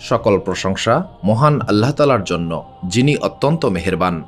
সকল প্রশংসা মহান আল্লাহ তালার জন্য, যিনি অত্যন্ত মেহেরবান।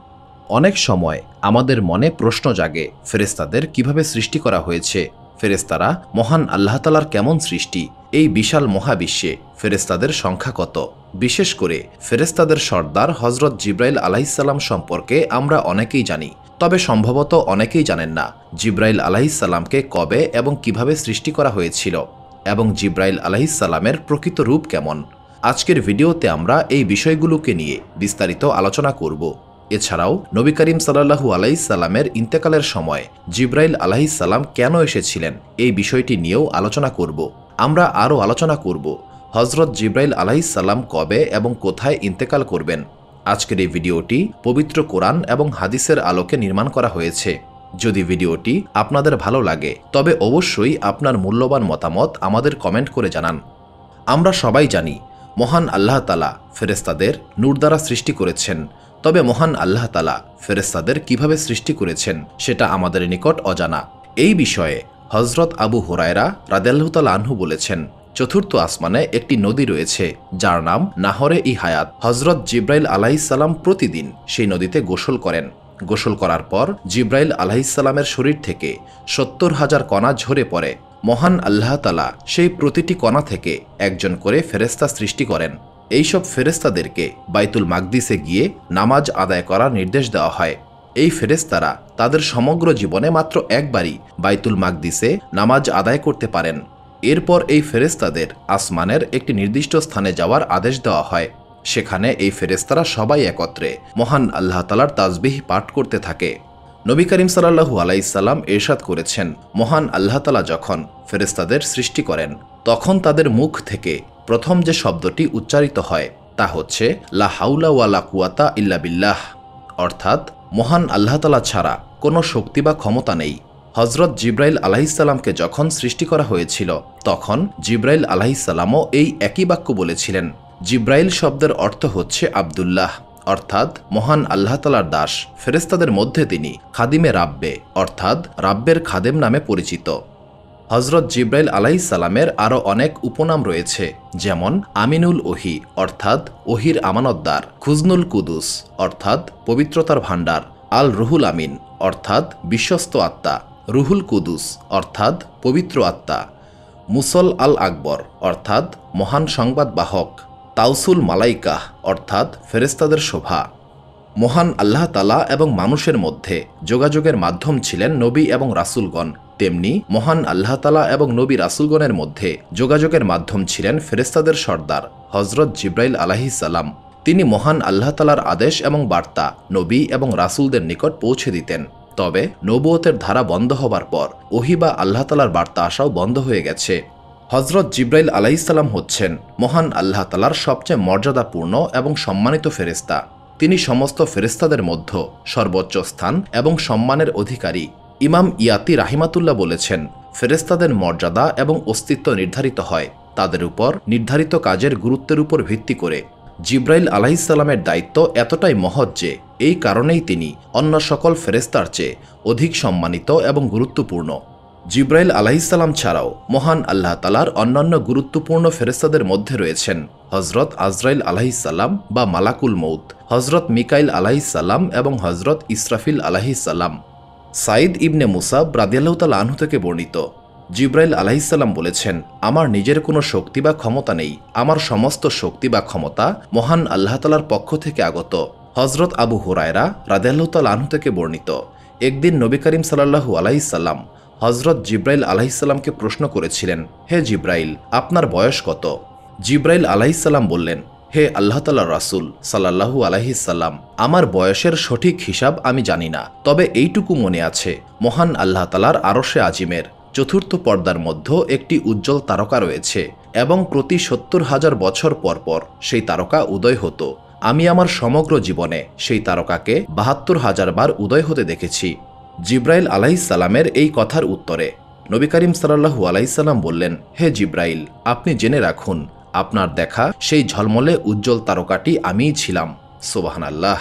অনেক সময় আমাদের মনে প্রশ্ন জাগে ফেরেস্তাদের কীভাবে সৃষ্টি করা হয়েছে? ফেরেস্তারা মহান আল্লাহ তালার কেমন সৃষ্টি? এই বিশাল মহাবিশ্বে ফেরেস্তাদের সংখ্যা কত? বিশেষ করে ফেরেস্তাদের সর্দার হজরত জিব্রাইল আলাহিসাল্লাম সম্পর্কে আমরা অনেকেই জানি, তবে সম্ভবত অনেকেই জানেন না জিব্রাইল আলাহিসাল্লামকে কবে এবং কীভাবে সৃষ্টি করা হয়েছিল এবং জিব্রাইল আলাহিসাল্লামের প্রকৃত রূপ কেমন। আজকের ভিডিওতে আমরা এই বিষয়গুলোকে নিয়ে বিস্তারিত আলোচনা করব। এছাড়াও নবী করিম সাল্লাহু আলাইসাল্লামের ইন্তেকালের সময় জিব্রাইল আলাহিসাল্লাম কেন এসেছিলেন এই বিষয়টি নিয়েও আলোচনা করব। আমরা আরও আলোচনা করব হজরত জিব্রাইল আলাহিসাল্লাম কবে এবং কোথায় ইন্তেকাল করবেন। আজকের এই ভিডিওটি পবিত্র কোরআন এবং হাদিসের আলোকে নির্মাণ করা হয়েছে। যদি ভিডিওটি আপনাদের ভালো লাগে, তবে অবশ্যই আপনার মূল্যবান মতামত আমাদের কমেন্ট করে জানান। আমরা সবাই জানি মহান আল্লাহ তালা ফেরেস্তাদের নূর দ্বারা সৃষ্টি করেছেন। তবে মহান আল্লাহ তালা ফেরেস্তাদের কীভাবে সৃষ্টি করেছেন সেটা আমাদের নিকট অজানা। এই বিষয়ে হজরত আবু হোরায়রা রাদেল্লাহতাল আনহু বলেছেন, চতুর্থ আসমানে একটি নদী রয়েছে, যার নাম নাহরে ই হায়াত। হজরত জিব্রাইল আলাহিসাল্লাম প্রতিদিন সেই নদীতে গোসল করেন। গোসল করার পর জিব্রাইল আলাহিসাল্লামের শরীর থেকে সত্তর হাজার কণা ঝরে পড়ে। মহান আল্লাহ তালা সেই প্রতিটি কণা থেকে একজন করে ফেরেস্তা সৃষ্টি করেন। এইসব ফেরেস্তাদেরকে বাইতুল মাকদিসে গিয়ে নামাজ আদায় করার নির্দেশ দেওয়া হয়। এই ফেরেস্তারা তাদের সমগ্র জীবনে মাত্র একবারই বাইতুল মাকদিসে নামাজ আদায় করতে পারেন। এরপর এই ফেরেস্তাদের আসমানের একটি নির্দিষ্ট স্থানে যাওয়ার আদেশ দেওয়া হয়। সেখানে এই ফেরেস্তারা সবাই একত্রে মহান আল্লাহ তালার তাজবিহ পাঠ করতে থাকে। নবী করিম সাল্লাহু আলাইসাল্লাম এরশাদ করেছেন মহান আল্লাহ তালা যখন ফেরেস্তাদের সৃষ্টি করেন, তখন তাদের মুখ থেকে প্রথম যে শব্দটি উচ্চারিত হয় তা হচ্ছে, লা হাউলা ওয়ালা কুয়াতা ইল্লা বিল্লাহ। অর্থাৎ, মহান আল্লাহ তালা ছাড়া কোনো শক্তি বা ক্ষমতা নেই। হজরত জিব্রাইল আলাহিসাল্লামকে যখন সৃষ্টি করা হয়েছিল, তখন জিব্রাইল আলাহিসাল্লামও এই একই বাক্য বলেছিলেন। জিব্রাইল শব্দের অর্থ হচ্ছে আবদুল্লাহ। অর্থাৎ মহান আল্লাহ তালার দাস ফেরেস্তাদের মধ্যে তিনি খাদিমে রাব্বে, অর্থাৎ রাব্বের খাদেম নামে পরিচিত। হজরত জিব্রাইল আলাইসাল্লামের আরও অনেক উপনাম রয়েছে, যেমন আমিনুল ওহি, অর্থাৎ ওহির আমানতদার, খুজনুল কুদুস, অর্থাৎ পবিত্রতার ভাণ্ডার, আল রুহুল আমিন, অর্থাৎ বিশ্বস্ত আত্মা, রুহুল কুদুস, অর্থাৎ পবিত্র আত্মা, মুসল আল আকবর, অর্থাৎ মহান সংবাদ বাহক তাউসুল মালাইকাহ অর্থাৎ ফেরেস্তাদের শোভা। মহান আল্লাহ তালা এবং মানুষের মধ্যে যোগাযোগের মাধ্যম ছিলেন নবী এবং রাসুলগণ। তেমনি মহান আল্লাহ তালা এবং নবী রাসুলগণের মধ্যে যোগাযোগের মাধ্যম ছিলেন ফেরেস্তাদের সর্দার হজরত জিব্রাইল আলাহিসাল্লাম তিনি মহান আল্লাহ তালার আদেশ এবং বার্তা নবী এবং রাসুলদের নিকট পৌঁছে দিতেন। তবে নবুয়তের ধারা বন্ধ হবার পর ওহিবা আল্লাহ তালার বার্তা আসাও বন্ধ হয়ে গেছে। হজরত জিব্রাইল আলাইসাল্লাম হচ্ছেন মহান আল্লাহ তালার সবচেয়ে মর্যাদাপূর্ণ এবং সম্মানিত ফেরেস্তা তিনি সমস্ত ফেরেস্তাদের মধ্য সর্বোচ্চ স্থান এবং সম্মানের অধিকারী। ইমাম ইয়াতি রাহিমাতুল্লাহ বলেছেন ফেরেস্তাদের মর্যাদা এবং অস্তিত্ব নির্ধারিত হয়। তাদের উপর নির্ধারিত কাজের গুরুত্বের উপর ভিত্তি করে জিব্রাইল আলাহিসাল্লামের দায়িত্ব এতটাই মহৎ যে এই কারণেই তিনি অন্য সকল ফেরেস্তার চেয়ে অধিক সম্মানিত এবং গুরুত্বপূর্ণ। জিব্রাইল আলাহিসাল্লাম ছাড়াও মহান আল্লাহ তালার অন্যান্য গুরুত্বপূর্ণ ফেরেস্তাদের মধ্যে রয়েছেন হজরত আজরাইল আলাহিসাল্লাম বা মালাকুল মৌত হজরত মিকাইল আলাহিসাল্লাম এবং হজরত ইসরাফিল আলাহিসাল্লাম সাইদ ইবনে মুসাব রাদিয়াল্লাহতাল আনহু থেকে বর্ণিত, জিব্রাইল আলাহিসাল্লাম বলেছেন, আমার নিজের কোনো শক্তি বা ক্ষমতা নেই। আমার সমস্ত শক্তি বা ক্ষমতা মহান আল্লাহ তালার পক্ষ থেকে আগত। হজরত আবু হুরায়রা রাদিয়াল্লাহতাল আনহু থেকে বর্ণিত, একদিন নবী করিম সাল্লাহু আলাইসাল্লাম হজরত জিব্রাইল আলাহিসাল্লামকে প্রশ্ন করেছিলেন, হে জিব্রাইল, আপনার বয়স কত? জিব্রাইল আলাহিসাল্লাম বললেন, হে আল্লাহ তাল্লাহ রাসুল সাল্লাহু আলাহিসাল্লাম আমার বয়সের সঠিক হিসাব আমি জানি না, তবে এইটুকু মনে আছে, মহান আল্লাহ তালার আরশে আজিমের চতুর্থ পর্দার মধ্যে একটি উজ্জ্বল তারকা রয়েছে এবং প্রতি সত্তর হাজার বছর পর পর সেই তারকা উদয় হতো। আমি আমার সমগ্র জীবনে সেই তারকাকে বাহাত্তর হাজার বার উদয় হতে দেখেছি। জিব্রাইল আলাইসাল্লামের এই কথার উত্তরে নবী করিম সাল্লাহু আলাইসাল্লাম বললেন, হে জিব্রাইল, আপনি জেনে রাখুন, আপনার দেখা সেই ঝলমলে উজ্জ্বল তারকাটি আমিই ছিলাম। সোবাহান আল্লাহ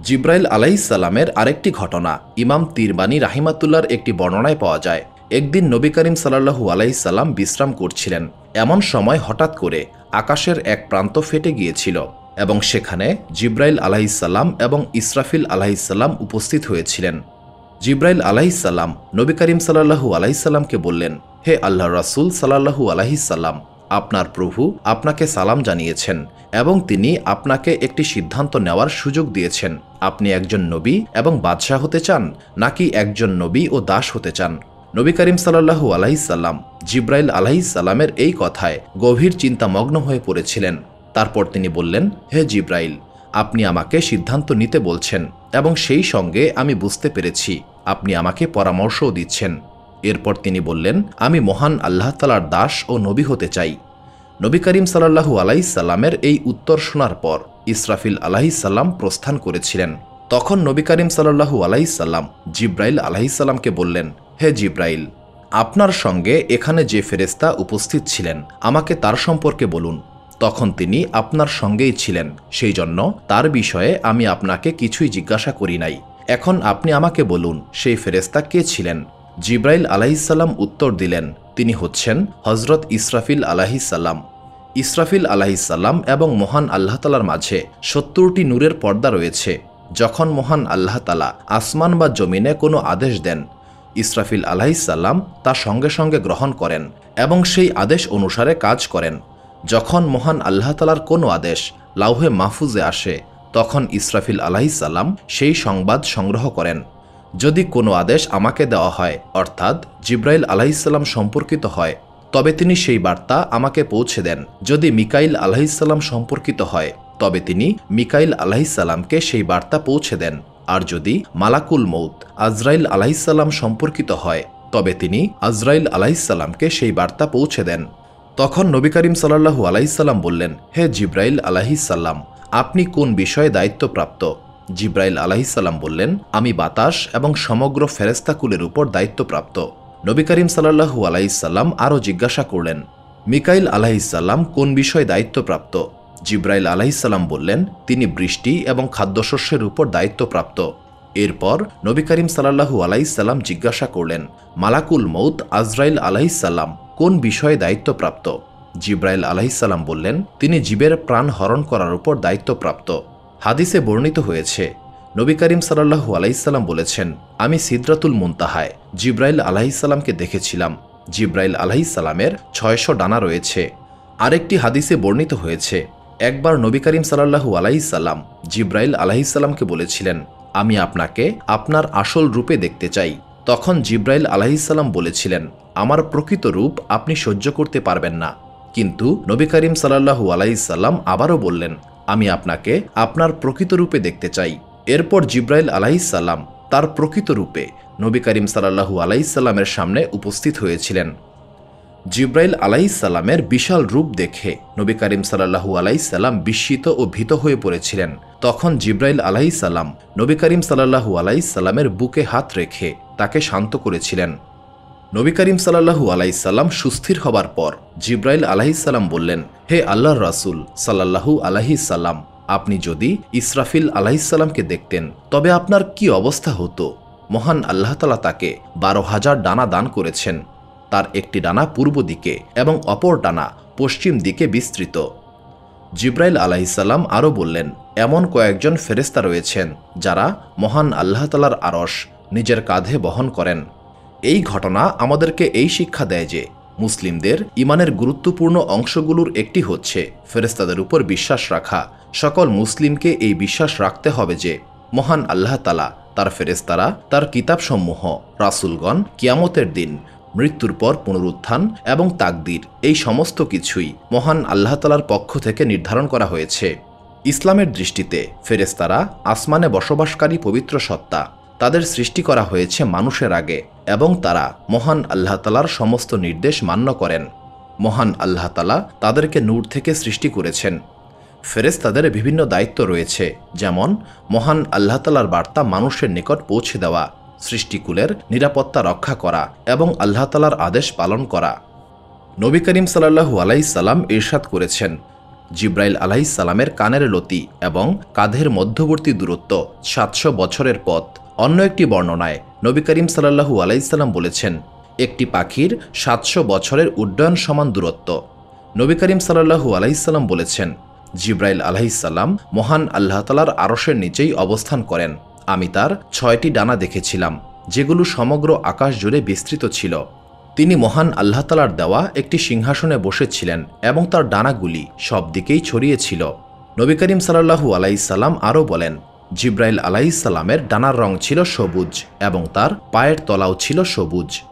জিব্রাইল আলাইসাল্লামের আরেকটি ঘটনা ইমাম তিরবানি রাহিমাতুল্লার একটি বর্ণনায় পাওয়া যায়। একদিন নবী করিম সাল্লাহু আলাইসাল্লাম বিশ্রাম করছিলেন। এমন সময় হঠাৎ করে আকাশের এক প্রান্ত ফেটে গিয়েছিল এবং সেখানে জিব্রাইল আলাহিসাল্লাম এবং ইসরাফিল আলাহিসাল্লাম উপস্থিত হয়েছিলেন। জিব্রাইল আলাহিসাল্লাম নবী করিম সাল্লাহু আলাহিসাল্লামকে বললেন, হে আল্লাহ রাসুল সাল্লাহু আলাহিসাল্লাম আপনার প্রভু আপনাকে সালাম জানিয়েছেন এবং তিনি আপনাকে একটি সিদ্ধান্ত নেওয়ার সুযোগ দিয়েছেন। আপনি একজন নবী এবং বাদশাহ হতে চান নাকি একজন নবী ও দাস হতে চান? নবী করিম সাল্লাহু আলাহিসাল্লাম জিব্রাইল আলাহিসাল্লামের এই কথায় গভীর চিন্তামগ্ন হয়ে পড়েছিলেন। তারপর তিনি বললেন, হে জিব্রাইল, আপনি আমাকে সিদ্ধান্ত নিতে বলছেন এবং সেই সঙ্গে আমি বুঝতে পেরেছি। আপনি আমাকে পরামর্শও দিচ্ছেন। এরপর তিনি বললেন, আমি মহান আল্লাহ তালার দাস ও নবী হতে চাই। নবী করিম সাল্লাহু আলাইসাল্লামের এই উত্তর শোনার পর ইসরাফিল আলাহিসাল্লাম প্রস্থান করেছিলেন। তখন নবী করিম সাল্লাহু আলাইসাল্লাম জিব্রাইল আলাহিসাল্লামকে বললেন, হে জিব্রাইল, আপনার সঙ্গে এখানে যে ফেরেস্তা উপস্থিত ছিলেন, আমাকে তার সম্পর্কে বলুন। তখন তিনি আপনার সঙ্গেই ছিলেন, সেই জন্য তার বিষয়ে আমি আপনাকে কিছুই জিজ্ঞাসা করি নাই। এখন আপনি আমাকে বলুন, সেই ফেরেস্তা কে ছিলেন? জিব্রাইল আলাহিসাল্লাম উত্তর দিলেন, তিনি হচ্ছেন হজরত ইসরাফিল আলাহিসাল্লাম ইসরাফিল আলাহিসাল্লাম এবং মহান আল্লাহ তালার মাঝে সত্তরটি নূরের পর্দা রয়েছে। যখন মহান আল্লাহ তালা আসমান বা জমিনে কোনো আদেশ দেন, ইসরাফিল আলাহিসাল্লাম তা সঙ্গে সঙ্গে গ্রহণ করেন এবং সেই আদেশ অনুসারে কাজ করেন। যখন মহান আল্লাহ তালার কোনো আদেশ লাউহে মাহফুজে আসে তখন ইসরাফিল আলাহিসাল্লাম সেই সংবাদ সংগ্রহ করেন। যদি কোনো আদেশ আমাকে দেওয়া হয়, অর্থাৎ জিব্রাইল আলাহিসাল্লাম সম্পর্কিত হয়, তবে তিনি সেই বার্তা আমাকে পৌঁছে দেন। যদি মিকাইল আলাহিসাল্লাম সম্পর্কিত হয়, তবে তিনি মিকাইল আলাহিসাল্লামকে সেই বার্তা পৌঁছে দেন। আর যদি মালাকুল মৌত আজরাইল আলাহিসাল্লাম সম্পর্কিত হয়, তবে তিনি আজরাইল আলাহিসাল্লামকে সেই বার্তা পৌঁছে দেন। তখন নবী করিম সাল্লাহু আলাইসাল্লাম বললেন, হে জিব্রাইল আলাহিসাল্লাম আপনি কোন বিষয়ে দায়িত্বপ্রাপ্ত? জিব্রাইল আলাহিসাল্লাম বললেন, আমি বাতাস এবং সমগ্র ফেরেস্তাকুলের উপর দায়িত্বপ্রাপ্ত। নবী করিম সাল্লাহু আলাইসাল্লাম আরও জিজ্ঞাসা করলেন, মিকাইল আলাহিসাল্লাম কোন বিষয়ে দায়িত্বপ্রাপ্ত? জিব্রাইল আলাহিসাল্লাম বললেন, তিনি বৃষ্টি এবং খাদ্যশস্যের উপর দায়িত্বপ্রাপ্ত। এরপর নবী করিম সাল্লাহু আলাইসাল্লাম জিজ্ঞাসা করলেন, মালাকুল মৌত আজরাইল আলাহিসাল্লাম কোন বিষয়ে দায়িত্বপ্রাপ্ত? জিব্রাইল আলাহিসাল্লাম বললেন, তিনি জীবের প্রাণ হরণ করার উপর দায়িত্বপ্রাপ্ত। হাদিসে বর্ণিত হয়েছে, নবী করিম সাল্লাহু আলাইসাল্লাম বলেছেন, আমি সিদ্রাতুল মুনতাহায়, জিব্রাইল আলাহিসাল্লামকে দেখেছিলাম। জিব্রাইল আলাহিসাল্লামের ছয়শো ডানা রয়েছে। আরেকটি হাদিসে বর্ণিত হয়েছে, একবার নবী করিম সাল্লাহু আলাইসাল্লাম জিব্রাইল আলাহিসাল্লামকে বলেছিলেন, আমি আপনাকে আপনার আসল রূপে দেখতে চাই। তখন জিব্রাইল আলাহিসাল্লাম বলেছিলেন, আমার প্রকৃত রূপ আপনি সহ্য করতে পারবেন না। কিন্তু নবী করিম সাল্লাহু আলাইসাল্লাম আবারও বললেন, আমি আপনাকে আপনার প্রকৃত রূপে দেখতে চাই। এরপর জিব্রাইল আলাইসাল্লাম তার প্রকৃত রূপে নবী করিম সাল্লাহু আলাইসাল্লামের সামনে উপস্থিত হয়েছিলেন। জিব্রাইল আলাইসাল্লামের বিশাল রূপ দেখে নবী করিম সাল্লাহু আলাইসাল্লাম বিস্মিত ও ভীত হয়ে পড়েছিলেন। তখন জিব্রাইল আলাইসাল্লাম নবী করিম সাল্লাহু আলাইসাল্লামের বুকে হাত রেখে তাকে শান্ত করেছিলেন। নবী করিম সাল্লাহু আলাইসাল্লাম সুস্থির হবার পর জিব্রাইল আলাহিসাল্লাম বললেন, হে আল্লাহর রাসুল সাল্লাহু আলাহিসাল্লাম আপনি যদি ইসরাফিল আলাহিসাল্লামকে দেখতেন, তবে আপনার কি অবস্থা হতো? মহান আল্লাহ তালা তাকে বারো হাজার ডানা দান করেছেন। তার একটি ডানা পূর্ব দিকে এবং অপর ডানা পশ্চিম দিকে বিস্তৃত। জিব্রাইল আলাহিসাল্লাম আরও বললেন, এমন কয়েকজন ফেরেস্তা রয়েছেন যারা মহান আল্লাহ তালার আরস নিজের কাঁধে বহন করেন। এই ঘটনা আমাদেরকে এই শিক্ষা দেয় যে মুসলিমদের ইমানের গুরুত্বপূর্ণ অংশগুলোর একটি হচ্ছে ফেরেস্তাদের উপর বিশ্বাস রাখা। সকল মুসলিমকে এই বিশ্বাস রাখতে হবে যে মহান আল্লাহ তালা তার ফেরেস্তারা তার কিতাবসমূহ, রাসুলগণ কিয়ামতের দিন মৃত্যুর পর পুনরুত্থান এবং তাকদির এই সমস্ত কিছুই মহান আল্লাহ তালার পক্ষ থেকে নির্ধারণ করা হয়েছে। ইসলামের দৃষ্টিতে ফেরেস্তারা আসমানে বসবাসকারী পবিত্র সত্তা। তাদের সৃষ্টি করা হয়েছে মানুষের আগে। এবং তারা মহান আল্লাহ তালার সমস্ত নির্দেশ মান্য করেন। মহান আল্লাহ তালা তাদেরকে নূর থেকে সৃষ্টি করেছেন। ফেরেস্তাদের বিভিন্ন দায়িত্ব রয়েছে, যেমন মহান আল্লাহ তালার বার্তা মানুষের নিকট পৌঁছে দেওয়া, সৃষ্টিকুলের নিরাপত্তা রক্ষা করা এবং আল্লাহ তালার আদেশ পালন করা। নবী করিম সাল্লাহু আলাইসাল্লাম ইরশাদ করেছেন, জিব্রাইল আলাইসাল্লামের কানের লতি এবং কাঁধের মধ্যবর্তী দূরত্ব সাতশো বছরের পথ। অন্য একটি বর্ণনায় নবী করিম সাল্লাহু আলাইসাল্লাম বলেছেন, একটি পাখির সাতশো বছরের উড্ডয়ন সমান দূরত্ব। নবী করিম সাল্লাহু আলাইসাল্লাম বলেছেন, জিব্রাইল আলাইসাল্লাম মহান আল্লাহ তালার আরশের নিচেই অবস্থান করেন। আমি তার ছয়টি ডানা দেখেছিলাম, যেগুলো সমগ্র আকাশ জুড়ে বিস্তৃত ছিল। তিনি মহান আল্লাহ তালার দেওয়া একটি সিংহাসনে বসেছিলেন এবং তার ডানাগুলি সব দিকেই ছড়িয়েছিল নবী করিম সাল্লাহু আলাইসাল্লাম আরও বলেন জিব্রাইল আলাইসাল্লামের ডানার রং ছিল সবুজ এবং তার পায়ের তলাও ছিল সবুজ।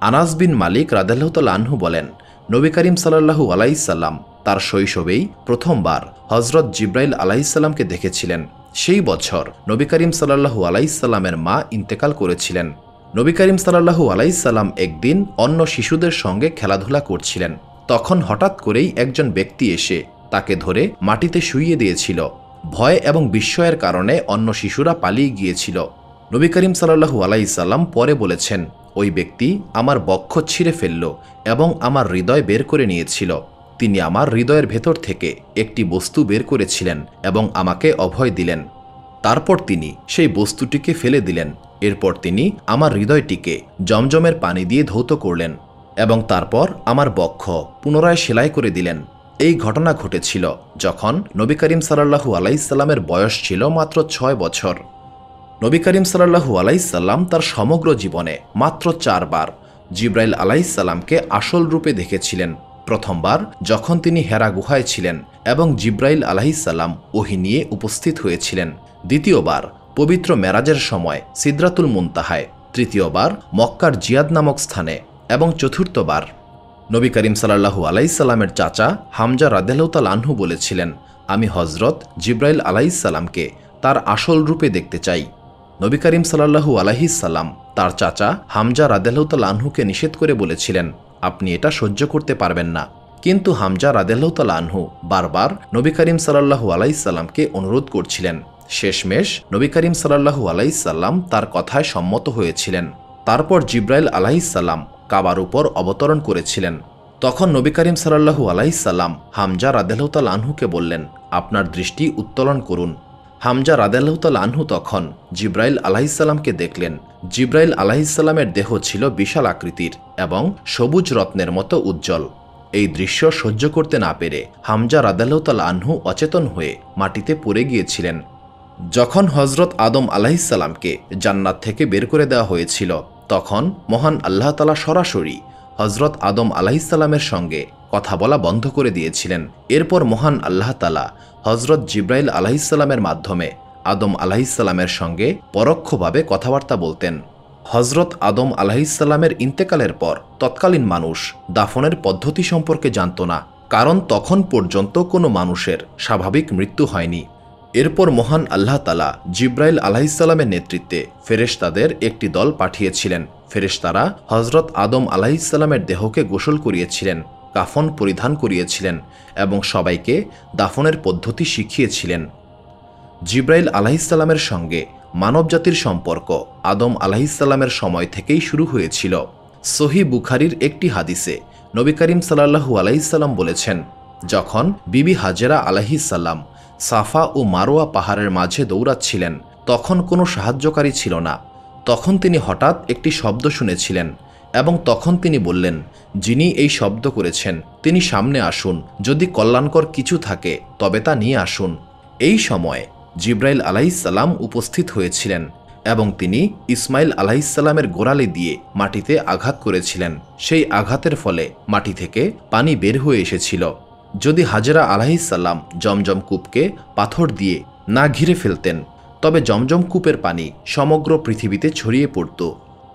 আনাস বিন মালিক রাদেল্লাহতালাহু বলেন, নবী করিম সাল্লাহু আলাইসাল্লাম তার শৈশবেই প্রথমবার হজরত জিব্রাইল আলাইসাল্লামকে দেখেছিলেন। সেই বছর নবী করিম সাল্লাহু আলাইসাল্লামের মা ইন্তেকাল করেছিলেন। নবী করিম সাল্লাহু আলাইসাল্লাম একদিন অন্য শিশুদের সঙ্গে খেলাধুলা করছিলেন। তখন হঠাৎ করেই একজন ব্যক্তি এসে তাকে ধরে মাটিতে শুইয়ে দিয়েছিল। ভয় এবং বিস্ময়ের কারণে অন্য শিশুরা পালিয়ে গিয়েছিল। নবী করিম সাল্লাহু আলাইসাল্লাম পরে বলেছেন, ওই ব্যক্তি আমার বক্ষ ছিঁড়ে ফেলল এবং আমার হৃদয় বের করে নিয়েছিল। তিনি আমার হৃদয়ের ভেতর থেকে একটি বস্তু বের করেছিলেন এবং আমাকে অভয় দিলেন। তারপর তিনি সেই বস্তুটিকে ফেলে দিলেন। এরপর তিনি আমার হৃদয়টিকে জমজমের পানি দিয়ে ধৌত করলেন এবং তারপর আমার বক্ষ পুনরায় সেলাই করে দিলেন। এই ঘটনা ঘটেছিল যখন নবী করিম সাল্লাহু আলাইসাল্লামের বয়স ছিল মাত্র ছয় বছর। নবী করিম সাল্লাহু আলাইসাল্লাম তার সমগ্র জীবনে মাত্র চারবার জিব্রাইল আলাইসাল্লামকে আসল রূপে দেখেছিলেন। প্রথমবার যখন তিনি হেরা গুহায় ছিলেন এবং জিব্রাইল আলাহিসাল্লাম ওহি নিয়ে উপস্থিত হয়েছিলেন। দ্বিতীয়বার পবিত্র মেরাজের সময় সিদ্রাতুল মুনতাহায়। তৃতীয়বার মক্কার জিয়াদ নামক স্থানে। এবং চতুর্থবার নবী করিম সাল্লাহু আলাইসাল্লামের চাচা হামজা রাদেলতাল আনহু বলেছিলেন, আমি হজরত জিব্রাইল আলাইসাল্লামকে তার আসল রূপে দেখতে চাই। নবী করিম সাল্লাহু আলাহিসাল্লাম তার চাচা হামজা রাদেলতাল আনহুকে নিষেধ করে বলেছিলেন, আপনি এটা সহ্য করতে পারবেন না। কিন্তু হামজা রাদেল্লাহতাল আনহু বারবার নবী করিম সাল্লাহু আলাইসাল্লামকে অনুরোধ করছিলেন। শেষমেশ নবী করিম সাল্লাহু আলাইসাল্লাম তার কথায় সম্মত হয়েছিলেন। তারপর জিব্রাইল আলাইসাল্লাম কাবার উপর অবতরণ করেছিলেন। তখন নবী করিম সাল্লাহু আলাইসাল্লাম হামজা রাদেলতাল আনহুকে বললেন, আপনার দৃষ্টি উত্তোলন করুন। হামজা রাদেল্লাহতাল আনহু তখন জিব্রাইল আলাহিসাল্লামকে দেখলেন। জিব্রাইল আলাহিসাল্লামের দেহ ছিল বিশাল আকৃতির এবং সবুজ রত্নের মতো উজ্জ্বল। এই দৃশ্য সহ্য করতে না পেরে হামজা রাদাল্লাহতাল আনহু অচেতন হয়ে মাটিতে পড়ে গিয়েছিলেন। যখন হজরত আদম আলাহিসাল্লামকে জান্নাত থেকে বের করে দেওয়া হয়েছিল তখন মহান আল্লাহ তালা সরাসরি হজরত আদম আলাহিসাল্লামের সঙ্গে কথা বলা বন্ধ করে দিয়েছিলেন। এরপর মহান আল্লাহ তালা হজরত জিব্রাইল আলাহিসাল্লামের মাধ্যমে আদম আলাহিসাল্লামের সঙ্গে পরোক্ষভাবে কথাবার্তা বলতেন। হজরত আদম আলাহিসাল্লামের ইন্তেকালের পর তৎকালীন মানুষ দাফনের পদ্ধতি সম্পর্কে জানত না, কারণ তখন পর্যন্ত কোনো মানুষের স্বাভাবিক মৃত্যু হয়নি। এরপর মহান আল্লাহ তালা জিব্রাইল আলাহিসাল্লামের নেতৃত্বে ফেরেশতাদের একটি দল পাঠিয়েছিলেন। ফেরেশতারা হজরত আদম আলাহিসাল্লামের দেহকে গোসল করিয়েছিলেন, কাফন পরিধান করিয়েছিলেন এবং সবাইকে দাফনের পদ্ধতি শিখিয়েছিলেন। জিব্রাইল আলাহিসাল্লামের সঙ্গে মানবজাতির সম্পর্ক আদম আলাহিসাল্লামের সময় থেকেই শুরু হয়েছিল। সহি বুখারির একটি হাদিসে নবী করিম সাল্লাহু আলাইসাল্লাম বলেছেন, যখন বিবি হাজেরা আলাহিসাল্লাম সাফা ও মারোয়া পাহাড়ের মাঝে দৌড়াচ্ছিলেন। তখন কোনো সাহায্যকারী ছিল না। তখন তিনি হঠাৎ একটি শব্দ শুনেছিলেন এবং তখন তিনি বললেন, যিনি এই শব্দ করেছেন, তিনি সামনে আসুন। যদি কল্যাণকর কিছু থাকে, তবে তা নিয়ে আসুন। এই সময় জিব্রাইল আলাইসাল্লাম উপস্থিত হয়েছিলেন এবং তিনি ইসমাইল আলাইসাল্লামের গোড়ালে দিয়ে মাটিতে আঘাত করেছিলেন। সেই আঘাতের ফলে মাটি থেকে পানি বের হয়ে এসেছিল। যদি হাজরা আলাহিসাল্লাম জমজম কূপকে পাথর দিয়ে না ঘিরে ফেলতেন, তবে জমজম কূপের পানি সমগ্র পৃথিবীতে ছড়িয়ে পড়ত।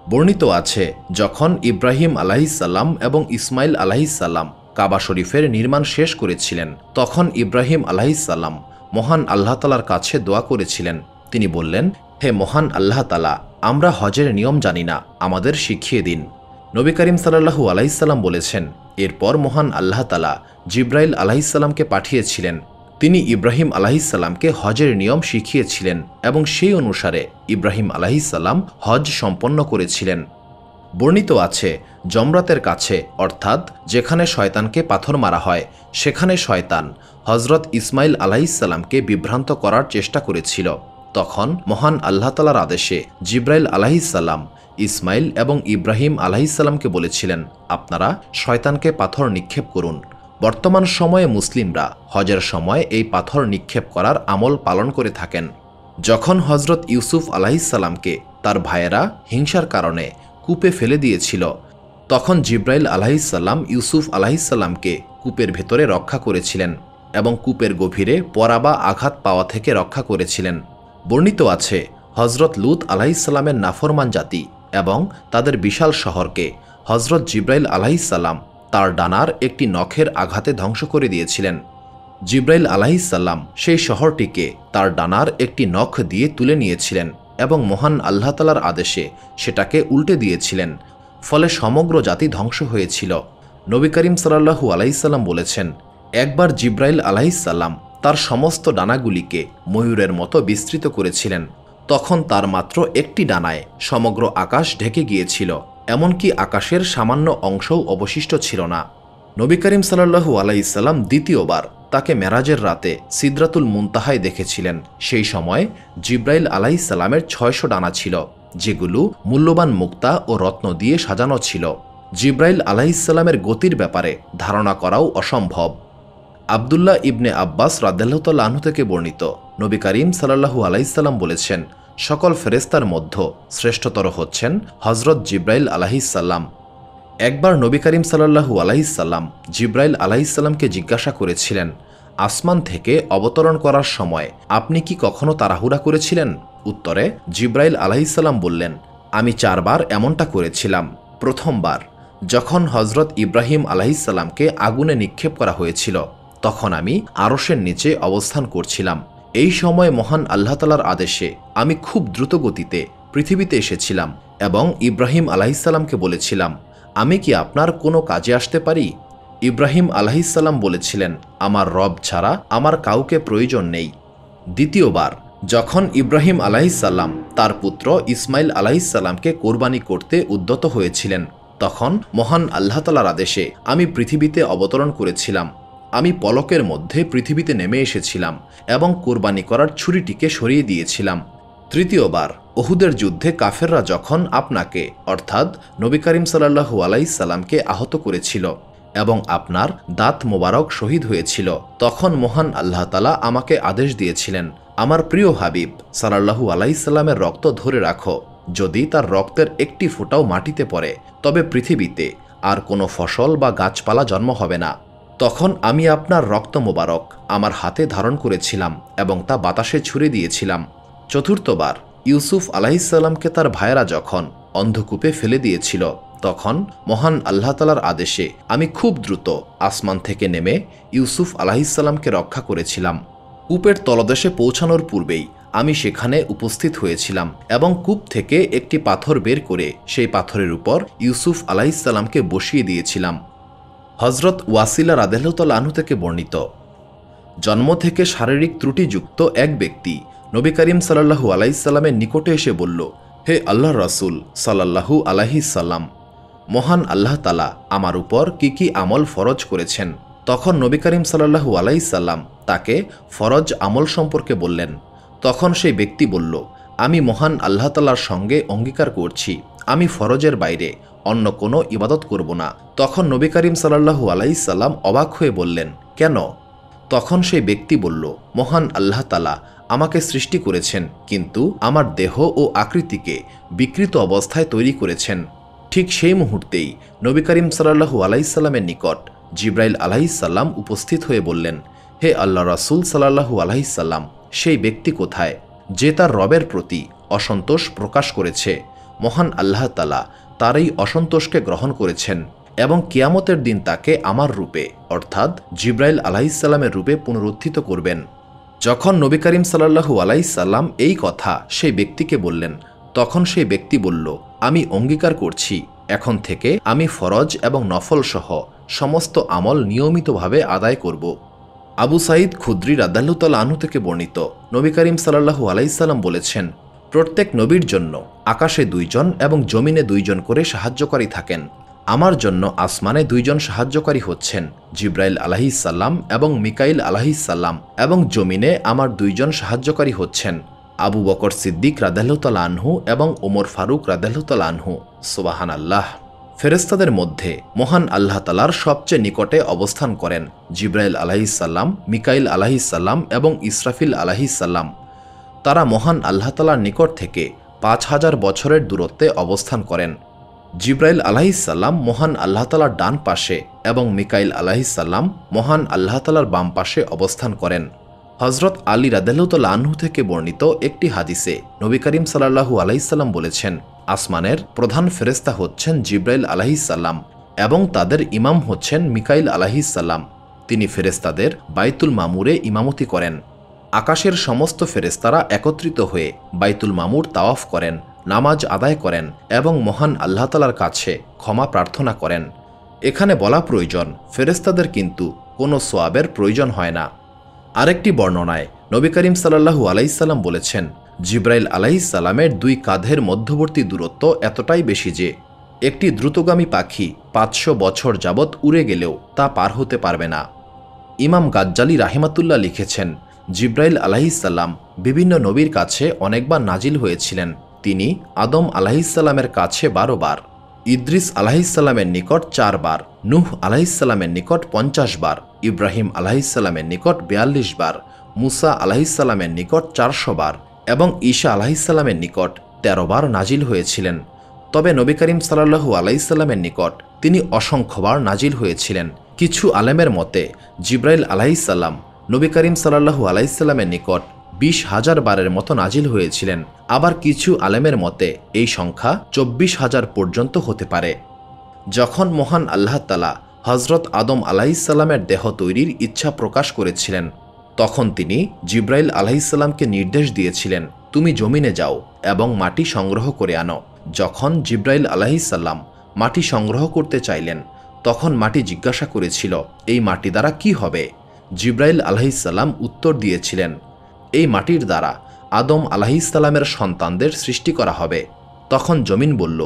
বর্ণিত আছে, যখন ইব্রাহিম আলাহিসাল্লাম এবং ইসমাইল আলাহিসাল্লাম কাবা শরীফের নির্মাণ শেষ করেছিলেন, তখন ইব্রাহিম আলাহিসাল্লাম মহান আল্লাহ তালার কাছে দোয়া করেছিলেন। তিনি বললেন, হে মহান আল্লাহ তালা, আমরা হজের নিয়ম জানি না, আমাদের শিখিয়ে দিন। নবী করিম সাল্লাহু আলাইসাল্লাম বলেছেন, এরপর মহান আল্লাহ তালা জিব্রাইল আলাহিসাল্লামকে পাঠিয়েছিলেন। তিনি ইব্রাহিম আলাহিসাল্লামকে হজের নিয়ম শিখিয়েছিলেন এবং সেই অনুসারে ইব্রাহিম আলাহিসাল্লাম হজ সম্পন্ন করেছিলেন। বর্ণিত আছে, জমরাতের কাছে, অর্থাৎ যেখানে শয়তানকে পাথর মারা হয়, সেখানে শয়তান হজরত ইসমাইল আলাহিসাল্লামকে বিভ্রান্ত করার চেষ্টা করেছিল। তখন মহান আল্লাহ তালার আদেশে জিব্রাইল আলাহিসাল্লাম ইসমাইল এবং ইব্রাহিম আলাহিসাল্লামকে বলেছিলেন, আপনারা শয়তানকে পাথর নিক্ষেপ করুন। বর্তমান সময়ে মুসলিমরা হজের সময় এই পাথর নিক্ষেপ করার আমল পালন করে থাকেন। যখন হজরত ইউসুফ আলাহিসাল্লামকে তার ভাইয়েরা হিংসার কারণে কূপে ফেলে দিয়েছিল, তখন জিব্রাইল আলাহিসাল্লাম ইউসুফ আলাহিসাল্লামকে কূপের ভেতরে রক্ষা করেছিলেন এবং কূপের গভীরে পরা বা আঘাত পাওয়া থেকে রক্ষা করেছিলেন। বর্ণিত আছে হজরত লুত আলাহিসাল্লামের নাফরমান জাতি এবং তাদের বিশাল শহরকে। হজরত জিব্রাইল আলাহিসাল্লাম তার ডানার একটি নখের আঘাতে ধ্বংস করে দিয়েছিলেন। জিব্রাইল আলাহিসাল্লাম সেই শহরটিকে তার ডানার একটি নখ দিয়ে তুলে নিয়েছিলেন এবং মহান আল্লাহ তালার আদেশে সেটাকে উল্টে দিয়েছিলেন। ফলে সমগ্র জাতি ধ্বংস হয়েছিল। নবী করিম সাল্লাহু আলাইসাল্লাম বলেছেন, একবার জিব্রাইল আলাহিসাল্লাম তার সমস্ত ডানাগুলিকে ময়ূরের মতো বিস্তৃত করেছিলেন। তখন তার মাত্র একটি ডানায় সমগ্র আকাশ ঢেকে গিয়েছিল, এমনকি আকাশের সামান্য অংশও অবশিষ্ট ছিল না। নবী করিম সাল্লাহু আলাইসাল্লাম দ্বিতীয়বার তাকে মেরাজের রাতে সিদ্রাতুল মুনতাহায় দেখেছিলেন। সেই সময় জিব্রাইল আলাইসাল্লামের ছয়শো ডানা ছিল, যেগুলো মূল্যবান মুক্তা ও রত্ন দিয়ে সাজানো ছিল। জিব্রাইল আলাইসাল্লামের গতির ব্যাপারে ধারণা করাও অসম্ভব। আবদুল্লাহ ইবনে আব্বাস রাদ্দাল্লাহ থেকে বর্ণিত। নবী করিম সাল্লাহু আলাইসাল্লাম বলেছেন, সকল ফেরেস্তার মধ্য শ্রেষ্ঠতর হচ্ছেন হজরত জিব্রাইল আলাহিসাল্লাম একবার নবী করিম সাল্লাহু আলাইসাল্লাম জিব্রাইল আলাহিসাল্লামকে জিজ্ঞাসা করেছিলেন, আসমান থেকে অবতরণ করার সময় আপনি কি কখনো তাড়াহুড়া করেছিলেন? উত্তরে, জিব্রাইল আলাহিসাল্লাম বললেন, আমি চারবার এমনটা করেছিলাম। প্রথমবার, যখন হজরত ইব্রাহিম আলাহিসাল্লামকে আগুনে নিক্ষেপ করা হয়েছিল। তখন আমি আরসের নিচে অবস্থান করছিলাম। এই সময় মহান আল্লাহ তালার আদেশে আমি খুব দ্রুত গতিতে পৃথিবীতে এসেছিলাম এবং ইব্রাহিম আলাহিসাল্লামকে বলেছিলাম, আমি কি আপনার কোনো কাজে আসতে পারি? ইব্রাহিম আলাহিসাল্লাম বলেছিলেন, আমার রব ছাড়া আমার কাউকে প্রয়োজন নেই। দ্বিতীয়বার, যখন ইব্রাহিম আলাহিসাল্লাম তার পুত্র ইসমাইল আলাহিসাল্লামকে কোরবানি করতে উদ্যত হয়েছিলেন, তখন মহান আল্লাহ তালার আদেশে আমি পৃথিবীতে অবতরণ করেছিলাম। আমি পলকের মধ্যে পৃথিবীতে নেমে এসেছিলাম এবং কোরবানি করার ছুরিটিকে সরিয়ে দিয়েছিলাম। তৃতীয়বার ওহুদের যুদ্ধে কাফেররা যখন আপনাকে, অর্থাৎ নবী করিম সাল্লাহু আলাইসাল্লামকে আহত করেছিল এবং আপনার দাঁত মোবারক শহীদ হয়েছিল, তখন মহান আল্লাহ তালা আমাকে আদেশ দিয়েছিলেন, আমার প্রিয় হাবিব সাল্লাহু আলাইসাল্লামের রক্ত ধরে রাখো। যদি তার রক্তের একটি ফোঁটাও মাটিতে পড়ে, তবে পৃথিবীতে আর কোনো ফসল বা গাছপালা জন্ম হবে না। তখন আমি আপনার রক্ত মোবারক আমার হাতে ধারণ করেছিলাম এবং তা বাতাসে ছুড়ে দিয়েছিলাম। চতুর্থবার, ইউসুফ আলাহিসাল্লামকে তার ভাইয়েরা যখন অন্ধকূপে ফেলে দিয়েছিল, তখন মহান আল্লাহ তালার আদেশে আমি খুব দ্রুত আসমান থেকে নেমে ইউসুফ আলাহিসাল্লামকে রক্ষা করেছিলাম। কূপের তলদেশে পৌঁছানোর পূর্বেই আমি সেখানে উপস্থিত হয়েছিলাম এবং কূপ থেকে একটি পাথর বের করে সেই পাথরের উপর ইউসুফ আলাহিসাল্লামকে বসিয়ে দিয়েছিলাম। হজরত ওয়াসিলা রাদেহতল আনহু থেকে বর্ণিত। জন্ম থেকে শারীরিক ত্রুটিযুক্ত এক ব্যক্তি নবী করিম সাল্লাহু আলাইসাল্লামের নিকটে এসে বলল, হে আল্লাহ রসুল সাল্লাহু আলাহি সাল্লাম, মহান আল্লাহ তালা আমার উপর কি কি আমল ফরজ করেছেন? তখন নবী করিম সাল্লাহু আলাইসাল্লাম তাকে ফরজ আমল সম্পর্কে বললেন। তখন সেই ব্যক্তি বলল, আমি মহান আল্লাহ তালার সঙ্গে অঙ্গীকার করছি। আমি ফরজের বাইরে অন্য কোনো ইবাদত করব না। তখন নবী করিম সাল্লাহু আলাইসাল্লাম অবাক হয়ে বললেন, কেন? তখন সেই ব্যক্তি বলল, মহান আল্লাহ তালা আমাকে সৃষ্টি করেছেন, কিন্তু আমার দেহ ও আকৃতিকে বিকৃত অবস্থায় তৈরি করেছেন। ঠিক সেই মুহূর্তেই নবী করিম সাল্লাহু আলাইসাল্লামের নিকট জিব্রাইল আলাহিসাল্লাম উপস্থিত হয়ে বললেন, হে আল্লাহ রাসুল সাল্লাহু আলাহিসাল্লাম সেই ব্যক্তি কোথায় যে তার রবের প্রতি অসন্তোষ প্রকাশ করেছে? মহান আল্লাহ তালা তার এই অসন্তোষকে গ্রহণ করেছেন এবং কিয়ামতের দিন তাকে আমার রূপে, অর্থাৎ জিব্রাইল আলাহিসাল্লামের রূপে পুনরুত্থিত করবেন। যখন নবী করিম সাল্লাহু আলাইসাল্লাম এই কথা সেই ব্যক্তিকে বললেন, তখন সেই ব্যক্তি বলল, আমি অঙ্গীকার করছি। এখন থেকে আমি ফরজ এবং নফল সহ সমস্ত আমল নিয়মিতভাবে আদায় করব। আবু সাইদ খুদ্রি রাদাল্লুতাল আনু থেকে বর্ণিত, নবী করিম সাল্লাহু আলাইসাল্লাম বলেছেন প্রত্যেক নবীর জন্য আকাশে দুইজন এবং জমিনে দুইজন করে সাহায্যকারী থাকেন। আমার জন্য আসমানে দুইজন সাহায্যকারী হচ্ছেন, জিব্রাইল আলাহিসাল্লাম এবং মিকাইল আলাহিসাল্লাম এবং জমিনে আমার দুইজন সাহায্যকারী হচ্ছেন, আবু বকর সিদ্দিক রাদাল্লাহ আনহু এবং ওমর ফারুক রাদাল্লাহ আনহু। সুবাহান আল্লাহ ফেরেস্তাদের মধ্যে মহান আল্লাহ তালার সবচেয়ে নিকটে অবস্থান করেন, জিব্রাইল আলাহিসাল্লাম মিকাইল আলাহিসাল্লাম এবং ইসরাফিল আলাহিসাল্লাম তারা মহান আল্লাহ তালার নিকট থেকে পাঁচ হাজার বছরের দূরত্বে অবস্থান করেন। জিব্রাইল আলাহিসাল্লাম মহান আল্লাহ তালার ডান পাশে এবং মিকাইল আলাহিসাল্লাম মহান আল্লাহ তালার বাম পাশে অবস্থান করেন। হজরত আলী রাদেলুতলা আনহু থেকে বর্ণিত একটি হাদিসে নবী করিম সাল্লাহু আলাইসাল্লাম বলেছেন, আসমানের প্রধান ফেরেস্তা হচ্ছেন জিব্রাইল আলাহিসাল্লাম এবং তাদের ইমাম হচ্ছেন মিকাইল আলাহিসাল্লাম তিনি ফেরেস্তাদের বাইতুল মামুরে ইমামতি করেন। আকাশের সমস্ত ফেরেস্তারা একত্রিত হয়ে বাইতুল মামুর তাওয়াফ করেন, নামাজ আদায় করেন এবং মহান আল্লাহ তালার কাছে ক্ষমা প্রার্থনা করেন। এখানে বলা প্রয়োজন ফেরেস্তাদের কিন্তু কোনো সোয়াবের প্রয়োজন হয় না। আরেকটি বর্ণনায় নবী করিম সাল্লাহু আলাইসাল্লাম বলেছেন, জিব্রাইল আলাইসাল্লামের দুই কাঁধের মধ্যবর্তী দূরত্ব এতটাই বেশি যে, একটি দ্রুতগামী পাখি পাঁচশো বছর যাবৎ উড়ে গেলেও তা পার হতে পারবে না। ইমাম গাজ্জালি রাহিমাতুল্লাহ লিখেছেন জিব্রাইল আলাহিসাল্লাম বিভিন্ন নবীর কাছে অনেকবার নাজিল হয়েছিলেন। তিনি আদম আলাহিসাল্লামের কাছে বারো বার ইদ্রিস আলাহিসাল্লামের নিকট চারবার, নুহ আলাহিসাল্লামের নিকট পঞ্চাশ বার ইব্রাহিম আলাহিসাল্লামের নিকট বিয়াল্লিশ বার মুসা আলাহিসাল্লামের নিকট চারশো বার এবং ঈশা আলাহিসাল্লামের নিকট তেরো বার নাজিল হয়েছিলেন। তবে নবী করিম সাল্লাহু আলাইসাল্লামের নিকট তিনি অসংখ্যবার নাজিল হয়েছিলেন। কিছু আলেমের মতে, জিব্রাইল আলাইসাল্লাম নবী করিম সাল্লাহু আলাইসাল্লামের নিকট বিশ হাজার বারের মতো নাজিল হয়েছিলেন। আবার কিছু আলেমের মতে, এই সংখ্যা চব্বিশ হাজার পর্যন্ত হতে পারে। যখন মহান আল্লাহ তালা হজরত আদম আলাহিসাল্লামের দেহ তৈরির ইচ্ছা প্রকাশ করেছিলেন, তখন তিনি জিব্রাইল আলাহিসাল্লামকে নির্দেশ দিয়েছিলেন, তুমি জমিনে যাও এবং মাটি সংগ্রহ করে আনো। যখন জিব্রাইল আলাহিসাল্লাম মাটি সংগ্রহ করতে চাইলেন, তখন মাটি জিজ্ঞাসা করেছিল, এই মাটি দ্বারা কি হবে? জিব্রাইল আলাহিসাল্লাম উত্তর দিয়েছিলেন, এই মাটির দ্বারা আদম আলাহিসাল্লামের সন্তানদের সৃষ্টি করা হবে। তখন জমিন বলল,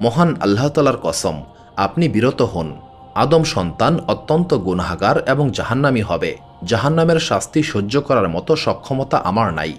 মহান আল্লাহ তালার কসম, আপনি বিরত হন। আদম সন্তান অত্যন্ত গুনাহাগার এবং জাহান্নামি হবে। জাহান্নামের শাস্তি সহ্য করার মতো সক্ষমতা আমার নাই।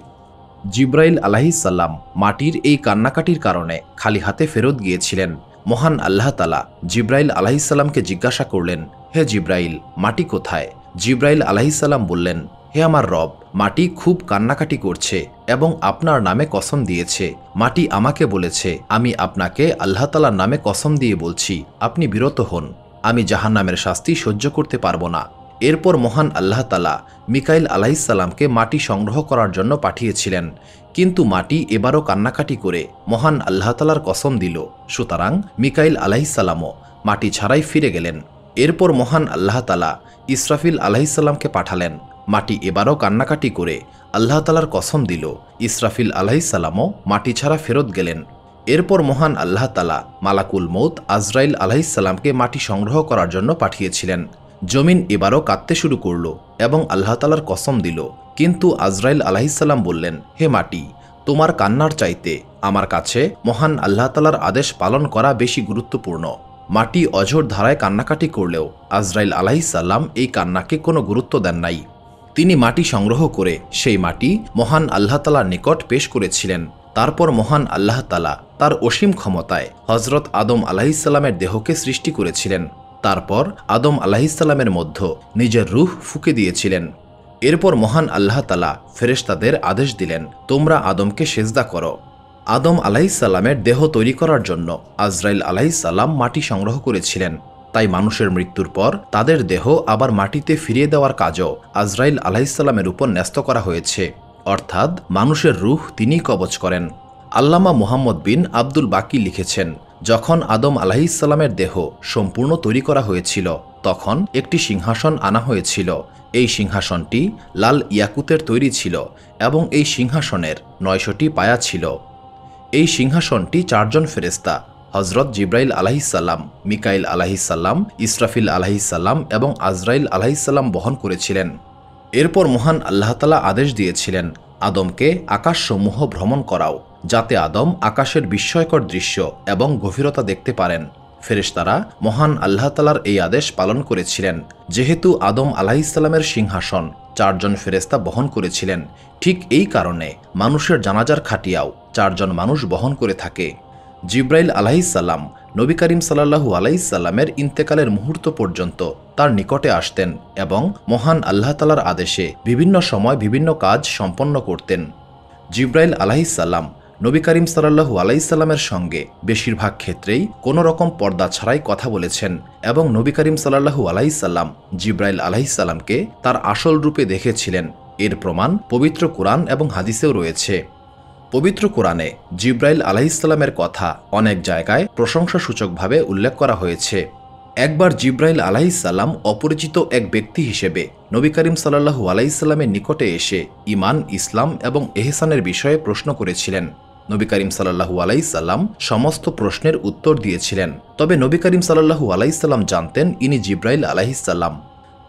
জিব্রাইল আলাহিসাল্লাম মাটির এই কান্নাকাটির কারণে খালি হাতে ফেরত গিয়েছিলেন। মহান আল্লাহ তালা জিব্রাইল আলাহিসাল্লামকে জিজ্ঞাসা করলেন, হে জিব্রাইল, মাটি কোথায়? জিব্রাইল আলাহিসাল্লাম বললেন, হে আমার রব, মাটি খুব কান্নাকাটি করছে এবং আপনার নামে কসম দিয়েছে। মাটি আমাকে বলেছে, আমি আপনাকে আল্লাহ তালার নামে কসম দিয়ে বলছি, আপনি বিরত হন। আমি জাহান্নামের শাস্তি সহ্য করতে পারব না। এরপর মহান আল্লাহ তালা মিকাইল আলাহিসাল্লামকে মাটি সংগ্রহ করার জন্য পাঠিয়েছিলেন। কিন্তু মাটি এবারও কান্নাকাটি করে মহান আল্লাহ তালার কসম দিল। সুতরাং মিকাইল আলাহিসাল্লামও মাটি ছাড়াই ফিরে গেলেন। এরপর মহান আল্লাহ তালা ইসরাফিল আলাহিসাল্লামকে পাঠালেন। মাটি এবারও কান্নাকাটি করে আল্লাহ তালার কসম দিল। ইসরাফিল আলাহিসাল্লামও মাটি ছাড়া ফেরত গেলেন। এরপর মহান আল্লাহ তালা মালাকুল মৌত আজরাইল আলাহিসাল্লামকে মাটি সংগ্রহ করার জন্য পাঠিয়েছিলেন। জমিন এবারও কাঁদতে শুরু করল এবং আল্লাহ তালার কসম দিল। কিন্তু আজরাইল আলাহিসাল্লাম বললেন, হে মাটি, তোমার কান্নার চাইতে আমার কাছে মহান আল্লাহ তালার আদেশ পালন করা বেশি গুরুত্বপূর্ণ। মাটি অঝোর ধারায় কান্নাকাটি করলেও আজরাইল আলাহিসাল্লাম এই কান্নাকে কোনো গুরুত্ব দেন নাই। তিনি মাটি সংগ্রহ করে সেই মাটি মহান আল্লাহ তালার নিকট পেশ করেছিলেন। তারপর মহান আল্লাহ তালা তার অসীম ক্ষমতায় হজরত আদম আলাহিসাল্লামের দেহকে সৃষ্টি করেছিলেন। তারপর আদম আলাহিসাল্লামের মধ্য নিজের রুহ ফুকে দিয়েছিলেন। এরপর মহান আল্লাহ তালা ফেরেশতাদের আদেশ দিলেন, তোমরা আদমকে সেজদা করো। আদম আলাহিসাল্লামের দেহ তৈরি করার জন্য আজরাইল আলাহিসাল্লাম মাটি সংগ্রহ করেছিলেন। তাই মানুষের মৃত্যুর পর তাদের দেহ আবার মাটিতে ফিরিয়ে দেওয়ার কাজও আজরাইল আলাহিসাল্লামের উপর ন্যস্ত করা হয়েছে। অর্থাৎ মানুষের রুহ তিনি কবচ করেন। আল্লামা মুহাম্মদ বিন আব্দুল বাকি লিখেছেন, যখন আদম আলাহিসাল্লামের দেহ সম্পূর্ণ তৈরি করা হয়েছিল, তখন একটি সিংহাসন আনা হয়েছিল। এই সিংহাসনটি লাল ইয়াকুতের তৈরি ছিল এবং এই সিংহাসনের নয়শটি পায়া ছিল। এই সিংহাসনটি চারজন ফেরেস্তা হজরত জিব্রাইল আলাহিসাল্লাম মিকাইল আলাহিসাল্লাম ইসরাফিল আলাহিসাল্লাম এবং আজরাইল আলাহিসাল্লাম বহন করেছিলেন। এরপর মহান আল্লাহতালা আদেশ দিয়েছিলেন, আদমকে আকাশসমূহ ভ্রমণ করাও, যাতে আদম আকাশের বিস্ময়কর দৃশ্য এবং গভীরতা দেখতে পারেন। ফেরেশতারা মহান আল্লাহতালার এই আদেশ পালন করেছিলেন, যেহেতু আদম আলাহিসাল্লামের সিংহাসন চারজন ফেরেস্তা বহন করেছিলেন। ঠিক এই কারণে মানুষের জানাজার খাটিয়াও চারজন মানুষ বহন করে থাকে। জিব্রাইল আলাহিসাল্লাম নবী করিম সাল্লাহু আলাইসাল্লামের ইন্তেকালের মুহূর্ত পর্যন্ত তার নিকটে আসতেন এবং মহান আল্লাহ তালার আদেশে বিভিন্ন সময় বিভিন্ন কাজ সম্পন্ন করতেন। জিব্রাইল আলাহিসাল্লাম নবী করিম সাল্লাহু আলাইসাল্লামের সঙ্গে বেশিরভাগ ক্ষেত্রেই কোনো রকম পর্দা ছাড়াই কথা বলেছেন এবং নবী করিম সাল্লাহু আলাইসাল্লাম জিব্রাইল আলাহিসাল্লামকে তার আসল রূপে দেখেছিলেন। এর প্রমাণ পবিত্র কোরআন এবং হাদিসেও রয়েছে। পবিত্র কোরআনে জিব্রাইল আলাহিসাল্লামের কথা অনেক জায়গায় প্রশংসাসূচকভাবে উল্লেখ করা হয়েছে। একবার জিব্রাইল আলাহিসাল্লাম অপরিচিত এক ব্যক্তি হিসেবে নবী করিম সাল্লাহু আলাইসাল্লামের নিকটে এসে ইমান ইসলাম এবং এহসানের বিষয়ে প্রশ্ন করেছিলেন। নবী করিম সাল্লাহু আলাইসাল্লাম সমস্ত প্রশ্নের উত্তর দিয়েছিলেন। তবে নবী করিম সাল্লাহু আলাইসাল্লাম জানতেন ইনি জিব্রাইল আলাহিসাল্লাম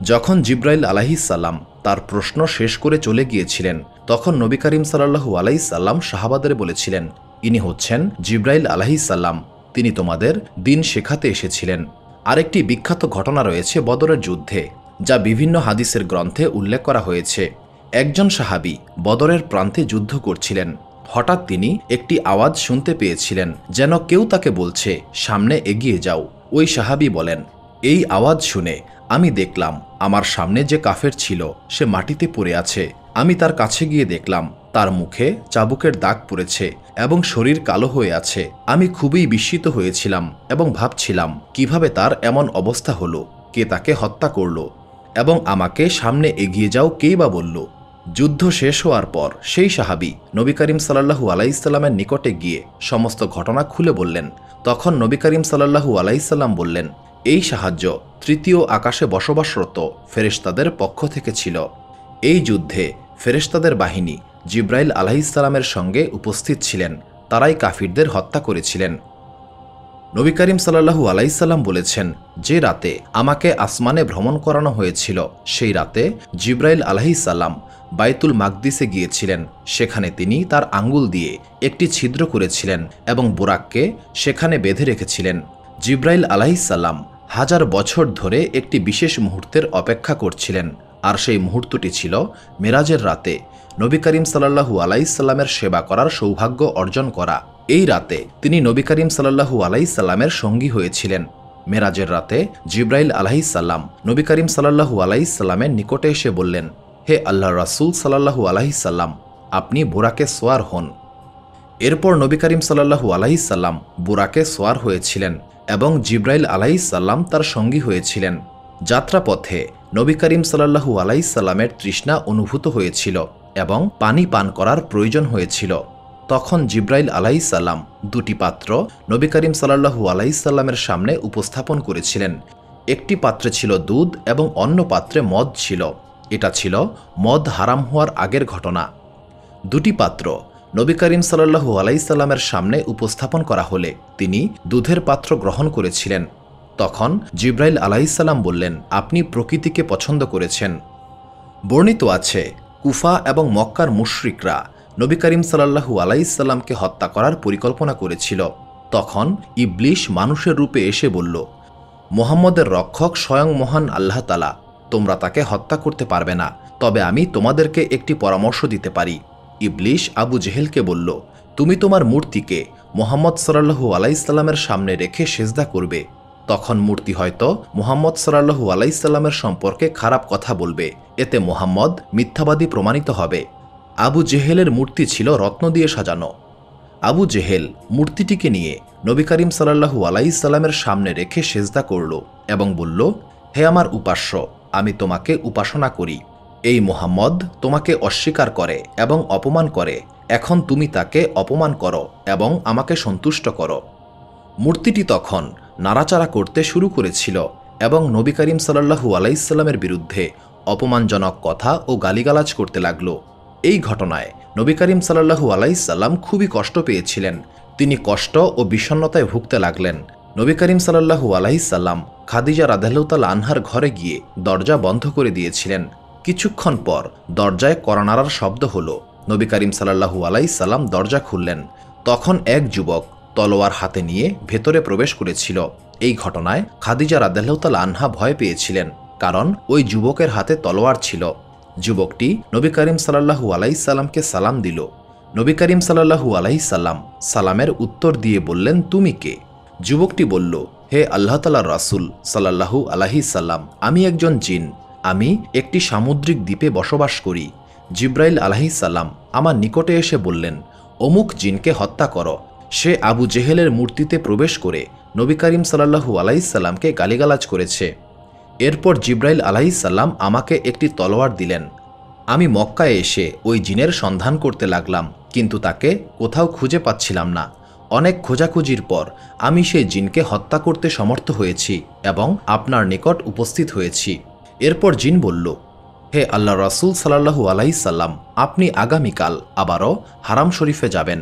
যখন জিব্রাইল আলাহিসাল্লাম তার প্রশ্ন শেষ করে চলে গিয়েছিলেন, তখন নবী করিম সাল্লাহু আলাইসাল্লাম শাহাবাদের বলেছিলেন, ইনি হচ্ছেন জিব্রাইল আলাহিসাল্লাম তিনি তোমাদের দিন শেখাতে এসেছিলেন। আরেকটি বিখ্যাত ঘটনা রয়েছে বদরের যুদ্ধে, যা বিভিন্ন হাদিসের গ্রন্থে উল্লেখ করা হয়েছে। একজন সাহাবি বদরের প্রান্তে যুদ্ধ করছিলেন। হঠাৎ তিনি একটি আওয়াজ শুনতে পেয়েছিলেন, যেন কেউ তাকে বলছে, সামনে এগিয়ে যাও। ওই সাহাবি বলেন, এই আওয়াজ শুনে আমি দেখলাম, আমার সামনে যে কাফের ছিল, সে মাটিতে পড়ে আছে। আমি তার কাছে গিয়ে দেখলাম, তার মুখে চাবুকের দাগ পড়েছে এবং শরীর কালো হয়ে আছে। আমি খুবই বিস্মিত হয়েছিলাম এবং ভাবছিলাম, কীভাবে তার এমন অবস্থা হলো? কে তাকে হত্যা করল? এবং আমাকে সামনে এগিয়ে যাও কেই বা বলল? যুদ্ধ শেষ হওয়ার পর সেই সাহাবি নবী করিম সাল্লাহু আলাইসাল্লামের নিকটে গিয়ে সমস্ত ঘটনা খুলে বললেন। তখন নবী করিম সাল্লাহু আলাইসাল্লাম বললেন, এই সাহায্য তৃতীয় আকাশে বসবাসরত ফেরেশতাদের পক্ষ থেকে ছিল। এই যুদ্ধে ফেরেশতাদের বাহিনী জিব্রাইল আলাহিসাল্লামের সঙ্গে উপস্থিত ছিলেন। তারাই কাফিরদের হত্যা করেছিলেন। নবী করিম সাল্লাহু আলাইসাল্লাম বলেছেন, যে রাতে আমাকে আসমানে ভ্রমণ করানো হয়েছিল, সেই রাতে জিব্রাইল আলাহিসাল্লাম বাইতুল মাকদিসে গিয়েছিলেন। সেখানে তিনি তার আঙ্গুল দিয়ে একটি ছিদ্র করেছিলেন এবং বোরাককে সেখানে বেঁধে রেখেছিলেন। জিব্রাইল আলাহিসাল্লাম হাজার বছর ধরে একটি বিশেষ মুহূর্তের অপেক্ষা করছিলেন। আর সেই মুহূর্তটি ছিল মেরাজের রাতে নবী করিম সাল্লাহু আলাইসাল্লামের সেবা করার সৌভাগ্য অর্জন করা। এই রাতে তিনি নবী করিম সাল্লাহু আলাইসাল্লামের সঙ্গী হয়েছিলেন। মেরাজের রাতে জিব্রাইল আলাহিসাল্লাম নবী করিম সাল্লাহু আলাইসাল্লামের নিকটে এসে বললেন হে আল্লাহ রাসুল সাল্লাহু আলাহিসাল্লাম আপনি বুরাকে সোয়ার হন। এরপর নবী করিম সাল্লাহু আলাহিসাল্লাম বুরাকে সোয়ার হয়েছিলেন এবং জিব্রাইল আলাইসাল্লাম তার সঙ্গী হয়েছিলেন। যাত্রাপথে নবী করিম সাল্লাহু আলাইসাল্লামের তৃষ্ণা অনুভূত হয়েছিল এবং পানি পান করার প্রয়োজন হয়েছিল। তখন জিব্রাইল আলাইসাল্লাম দুটি পাত্র নবী করিম সাল্লাহু আলাইসাল্লামের সামনে উপস্থাপন করেছিলেন। একটি পাত্রে ছিল দুধ এবং অন্য পাত্রে মদ ছিল। এটা ছিল মদ হারাম হওয়ার আগের ঘটনা। দুটি পাত্র নবী করিম সাল্লাহু আলাইসাল্লামের সামনে উপস্থাপন করা হলে তিনি দুধের পাত্র গ্রহণ করেছিলেন। তখন জিব্রাইল আলাইসাল্লাম বললেন, আপনি প্রকৃতিকে পছন্দ করেছেন। বর্ণিত আছে, কুফা এবং মক্কার মুশরিকরা নবী করিম সাল্লাহু আলাইসাল্লামকে হত্যা করার পরিকল্পনা করেছিল। তখন ইবলিশ মানুষের রূপে এসে বলল, মোহাম্মদের রক্ষক স্বয়ং মহান আল্লাহ তালা তোমরা তাকে হত্যা করতে পারবে না। তবে আমি তোমাদেরকে একটি পরামর্শ দিতে পারি। ইবলিশ আবু জেহেলকে বলল, তুমি তোমার মূর্তিকে মোহাম্মদ সাল্লাহু আলাইসাল্লামের সামনে রেখে সেজদা করবে। তখন মূর্তি হয়তো মোহাম্মদ সাল্লাহু আলাইসাল্লামের সম্পর্কে খারাপ কথা বলবে। এতে মোহাম্মদ মিথ্যাবাদী প্রমাণিত হবে। আবু জেহেলের মূর্তি ছিল রত্ন দিয়ে সাজানো। আবু জেহেল মূর্তিটিকে নিয়ে নবী করিম সাল্লাহু আলাইসাল্লামের সামনে রেখে সেজদা করল এবং বলল, হে আমার উপাস্য আমি তোমাকে উপাসনা করি। এই মোহাম্মদ তোমাকে অস্বীকার করে এবং অপমান করে। এখন তুমি তাকে অপমান করো এবং আমাকে সন্তুষ্ট করো। মূর্তিটি তখন নাড়াচাড়া করতে শুরু করেছিল এবং নবী করিম সাল্লাহু আলাইসাল্লামের বিরুদ্ধে অপমানজনক কথা ও গালিগালাজ করতে লাগল। এই ঘটনায় নবী করিম সাল্লাহু আলাইসাল্লাম খুবই কষ্ট পেয়েছিলেন। তিনি কষ্ট ও বিষণ্নতায় ভুগতে লাগলেন। নবী করিম সাল্লাহু আলাইসাল্লাম খাদিজা রাধালুতাল আনহার ঘরে গিয়ে দরজা বন্ধ করে দিয়েছিলেন। কিছুক্ষণ পর দরজায় করনারার শব্দ হলো। নবী করিম সাল্লাহু আলাইসাল্লাম দরজা খুললেন। তখন এক যুবক তলোয়ার হাতে নিয়ে ভেতরে প্রবেশ করেছিল। এই ঘটনায় খাদিজা রাদাল্লাহতাল আনহা ভয় পেয়েছিলেন, কারণ ওই যুবকের হাতে তলোয়ার ছিল। যুবকটি নবী করিম সাল্লাহু আলাইসাল্লামকে সালাম দিল। নবী করিম সাল্লাহু আলাহি সাল্লাম সালামের উত্তর দিয়ে বললেন, তুমি কে? যুবকটি বলল, হে আল্লাহ তালার রাসুল সাল্লাহু আলাহি সাল্লাম, আমি একজন জিন। আমি একটি সামুদ্রিক দ্বীপে বসবাস করি। জিব্রাইল আলাহি সাল্লাম আমার নিকটে এসে বললেন, অমুক জিনকে হত্যা করো। সে আবু জেহেলের মূর্তিতে প্রবেশ করে নবী করিম সাল্লাহু আলাইসাল্লামকে গালিগালাজ করেছে। এরপর জিব্রাইল আলাইসাল্লাম আমাকে একটি তলোয়ার দিলেন। আমি মক্কায় এসে ওই জিনের সন্ধান করতে লাগলাম, কিন্তু তাকে কোথাও খুঁজে পাচ্ছিলাম না। অনেক খোঁজাখুঁজির পর আমি সেই জিনকে হত্যা করতে সমর্থ হয়েছি এবং আপনার নিকট উপস্থিত হয়েছি। এরপর জিন বলল, হে আল্লাহ রাসুল সাল্লাহু আলাইসাল্লাম আপনি আগামীকাল আবারও হারাম শরীফে যাবেন।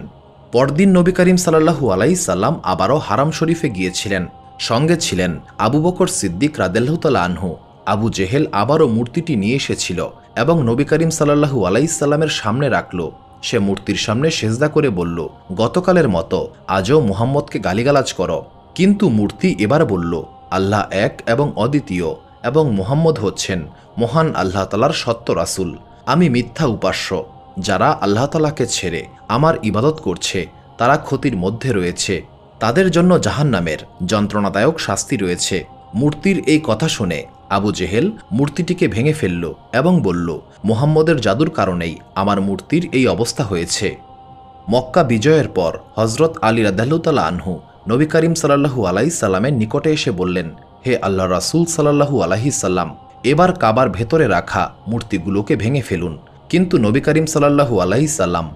পরদিন নবী করিম সাল্লাহু আলাইসাল্লাম আবারও হারাম শরীফে গিয়েছিলেন। সঙ্গে ছিলেন আবু বকর সিদ্দিক রাদেল্লাহতাল আনহু। আবু জেহেল আবারও মূর্তিটি নিয়ে এসেছিল এবং নবী করিম সাল্লাহু আলাইসাল্লামের সামনে রাখল। সে মূর্তির সামনে সেজদা করে বলল, গতকালের মতো আজও মুহাম্মদকে গালিগালাজ করো। কিন্তু মূর্তি এবার বলল, আল্লাহ এক এবং অদ্বিতীয় এবং মুহাম্মদ হচ্ছেন মহান আল্লাহ তালার সত্য রাসুল। আমি মিথ্যা উপাস্য। যারা আল্লাহ তালাকে ছেড়ে আমার ইবাদত করছে, তারা ক্ষতির মধ্যে রয়েছে। তাদের জন্য জাহান্নামের যন্ত্রণাদায়ক শাস্তি রয়েছে। মূর্তির এই কথা শুনে আবু জেহেল মূর্তিটিকে ভেঙে ফেলল এবং বলল, মোহাম্মদের জাদুর কারণেই আমার মূর্তির এই অবস্থা হয়েছে। মক্কা বিজয়ের পর হজরত আলী রাদাল্লাহ আনহু নবী করিম সাল্লাহু আলাই সাল্লামের নিকটে এসে বললেন, হে আল্লাহ রাসুল সাল্লাহু আলাহি সাল্লাম, এবার কাবার ভেতরে রাখা মূর্তিগুলোকে ভেঙে ফেলুন। কিন্তু নবী করিম সাল্লাহু আলাহি সাল্লাম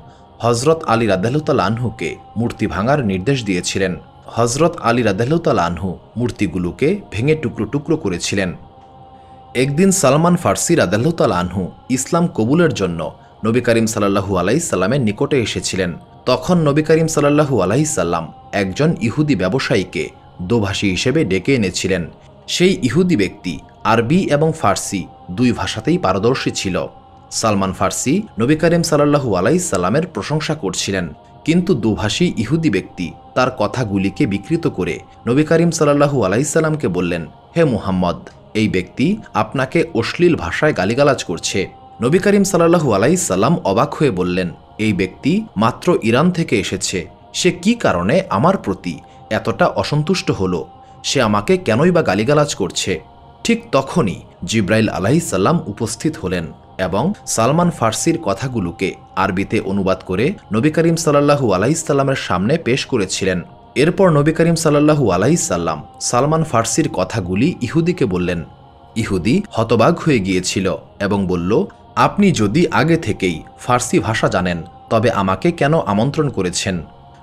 হজরত আলী রাদাল্লাহ আনহুকে মূর্তি ভাঙার নির্দেশ দিয়েছিলেন। হজরত আলী রাদাল্লাহ আনহু মূর্তিগুলোকে ভেঙে টুকরো টুকরো করেছিলেন। একদিন সালমান ফার্সি রাদাল্লাহ আনহু ইসলাম কবুলের জন্য নবী করিম সাল্লাহু আলাইসাল্লামের নিকটে এসেছিলেন। তখন নবী করিম সাল্লাহু আলাইসাল্লাম একজন ইহুদি ব্যবসায়ীকে দোভাষী হিসেবে ডেকে এনেছিলেন। সেই ইহুদি ব্যক্তি আরবি এবং ফার্সি দুই ভাষাতেই পারদর্শী ছিল। সালমান ফার্সি নবী করিম সাল্লাহু আলাইসাল্লামের প্রশংসা করছিলেন। কিন্তু দুভাষী ইহুদি ব্যক্তি তার কথাগুলিকে বিকৃত করে নবী করিম সাল্লাহু আলাইসাল্লামকে বললেন, হে মুহাম্মদ এই ব্যক্তি আপনাকে অশ্লীল ভাষায় গালিগালাজ করছে। নবী করিম সাল্লাহু আলাইসাল্লাম অবাক হয়ে বললেন, এই ব্যক্তি মাত্র ইরান থেকে এসেছে। সে কি কারণে আমার প্রতি এতটা অসন্তুষ্ট হল? সে আমাকে কেনই বা গালিগালাজ করছে? ঠিক তখনই জিব্রাইল আলাইসাল্লাম উপস্থিত হলেন এবং সালমান ফার্সির কথাগুলোকে আরবিতে অনুবাদ করে নবী করিম সাল্লাহু আলাইসাল্লামের সামনে পেশ করেছিলেন। এরপর নবী করিম সাল্লাহু আলাইসাল্লাম সালমান ফার্সির কথাগুলি ইহুদিকে বললেন। ইহুদি হতবাগ হয়ে গিয়েছিল এবং বলল, আপনি যদি আগে থেকেই ফার্সি ভাষা জানেন, তবে আমাকে কেন আমন্ত্রণ করেছেন?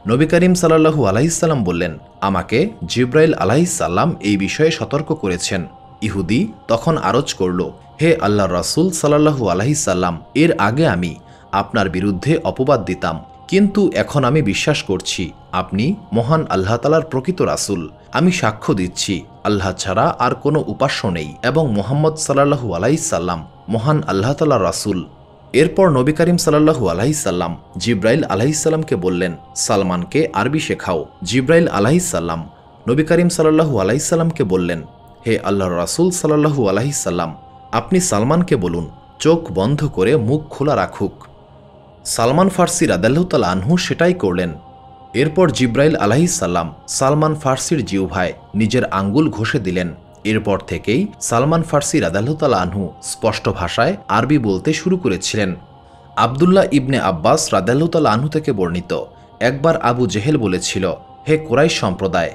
নবী করিম সাল্লাহু আলাইসাল্লাম বললেন, আমাকে জিব্রাইল আলাইসাল্লাম এই বিষয়ে সতর্ক করেছেন। ইহুদি তখন আরজ করল, হে আল্লাহ রাসুল সাল্লাহু আলাইসাল্লাম এর আগে আমি আপনার বিরুদ্ধে অপবাদ দিতাম। কিন্তু এখন আমি বিশ্বাস করছি, আপনি মহান আল্লাহ তালার প্রকৃত রাসুল। আমি সাক্ষ্য দিচ্ছি, আল্লাহ ছাড়া আর কোনো উপাস্য নেই এবং মোহাম্মদ সাল্লাহু আলাইসাল্লাম মহান আল্লাহ তালার রাসুল। এরপর নবী করিম সাল্লাহু আলাইসাল্লাম জিব্রাইল আলাইসাল্লামকে বললেন, সালমানকে আরবি শেখাও। জিব্রাইল আলাইসাল্লাম নবী করিম সাল্লাহু আলাইসাল্লামকে বললেন, হে আল্লাহ রাসুল সাল্লাহু আলাইসাল্লাম আপনি সালমানকে বলুন, চোখ বন্ধ করে মুখ খোলা রাখুক। সালমান ফার্সি রাদাল্লাহতাল আনহু সেটাই করলেন। এরপর জিব্রাইল আলাহিসাল্লাম সালমান ফার্সির জিউভায় নিজের আঙ্গুল ঘষে দিলেন। এরপর থেকেই সালমান ফার্সি রাদাল্লাহতাল আনহু স্পষ্ট ভাষায় আরবি বলতে শুরু করেছিলেন। আবদুল্লাহ ইবনে আব্বাস রাদাল্লাহতাল আনহু থেকে বর্ণিত একবার আবু জেহেল বলেছিল, হে কোরাইশ সম্প্রদায়,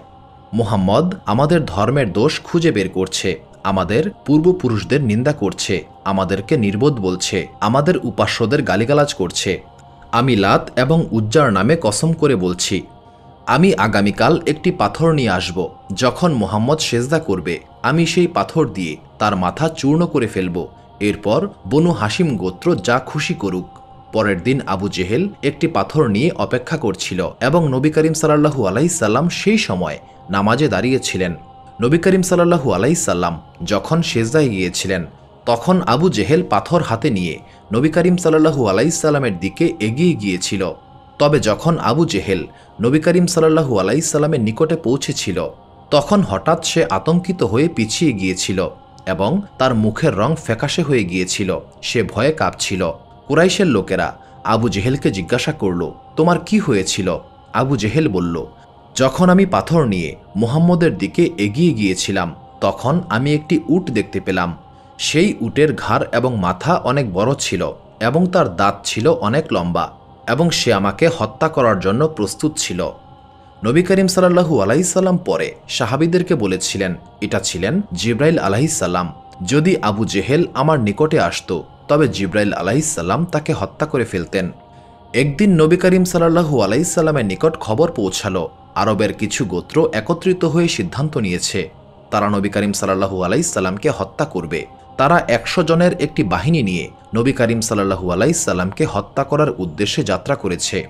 মুহাম্মদ আমাদের ধর্মের দোষ খুঁজে বের করছে। আমাদের পূর্বপুরুষদের নিন্দা করছে, আমাদেরকে নির্বোধ বলছে, আমাদের উপাস্যদের গালিগালাজ করছে। আমি লাত এবং উজ্জার নামে কসম করে বলছি, আমি আগামীকাল একটি পাথর নিয়ে আসব, যখন মোহাম্মদ সেজদা করবে। আমি সেই পাথর দিয়ে তার মাথা চূর্ণ করে ফেলব। এরপর বনু হাসিম গোত্র যা খুশি করুক। পরের দিন আবু জেহেল একটি পাথর নিয়ে অপেক্ষা করছিল এবং নবী করিম সাল্লাহু আলাইসাল্লাম সেই সময় নামাজে দাঁড়িয়েছিলেন। নবী করিম সাল্লাহু আলাইসাল্লাম যখন সেজদায় গিয়েছিলেন, তখন আবু জেহেল পাথর হাতে নিয়ে নবী করিম সাল্লাহু আলাইসাল্লামের দিকে এগিয়ে গিয়েছিল। তবে যখন আবু জেহেল নবী করিম সাল্লাহু আলাইসাল্লামের নিকটে পৌঁছেছিল, তখন হঠাৎ সে আতঙ্কিত হয়ে পিছিয়ে গিয়েছিল এবং তার মুখের রং ফ্যাকাশে হয়ে গিয়েছিল। সে ভয়ে কাঁপছিল। কুরাইশের লোকেরা আবু জেহেলকে জিজ্ঞাসা করল, তোমার কি হয়েছিল? আবু জেহেল বলল যখন আমি পাথর নিয়ে মুহাম্মদের দিকে এগিয়ে গিয়েছিলাম, তখন আমি একটি উট দেখতে পেলাম। সেই উটের ঘাড় এবং মাথা অনেক বড় ছিল এবং তার দাঁত ছিল অনেক লম্বা এবং সে আমাকে হত্যা করার জন্য প্রস্তুত ছিল। নবী করিম সাল্লাহু আলাইসাল্লাম পরে সাহাবিদেরকে বলেছিলেন, এটা ছিলেন জিব্রাইল আলাহিসাল্লাম যদি আবু জেহেল আমার নিকটে আসত, তবে জিব্রাইল আলাহিসাল্লাম তাকে হত্যা করে ফেলতেন। একদিন নবী করিম সাল্লাহু আলাইসাল্লামের নিকট খবর পৌঁছালো আরবের কিছু গোত্র একত্রিত হয়ে সিদ্ধান্ত নিয়েছে। তারা নবী করিম সাল্লাহু আলাইসাল্লামকে হত্যা করবে। তারা একশো জনের একটি বাহিনী নিয়ে নবী করিম সাল্লাহু আলাইসাল্লামকে হত্যা করার উদ্দেশ্যে যাত্রা করেছে।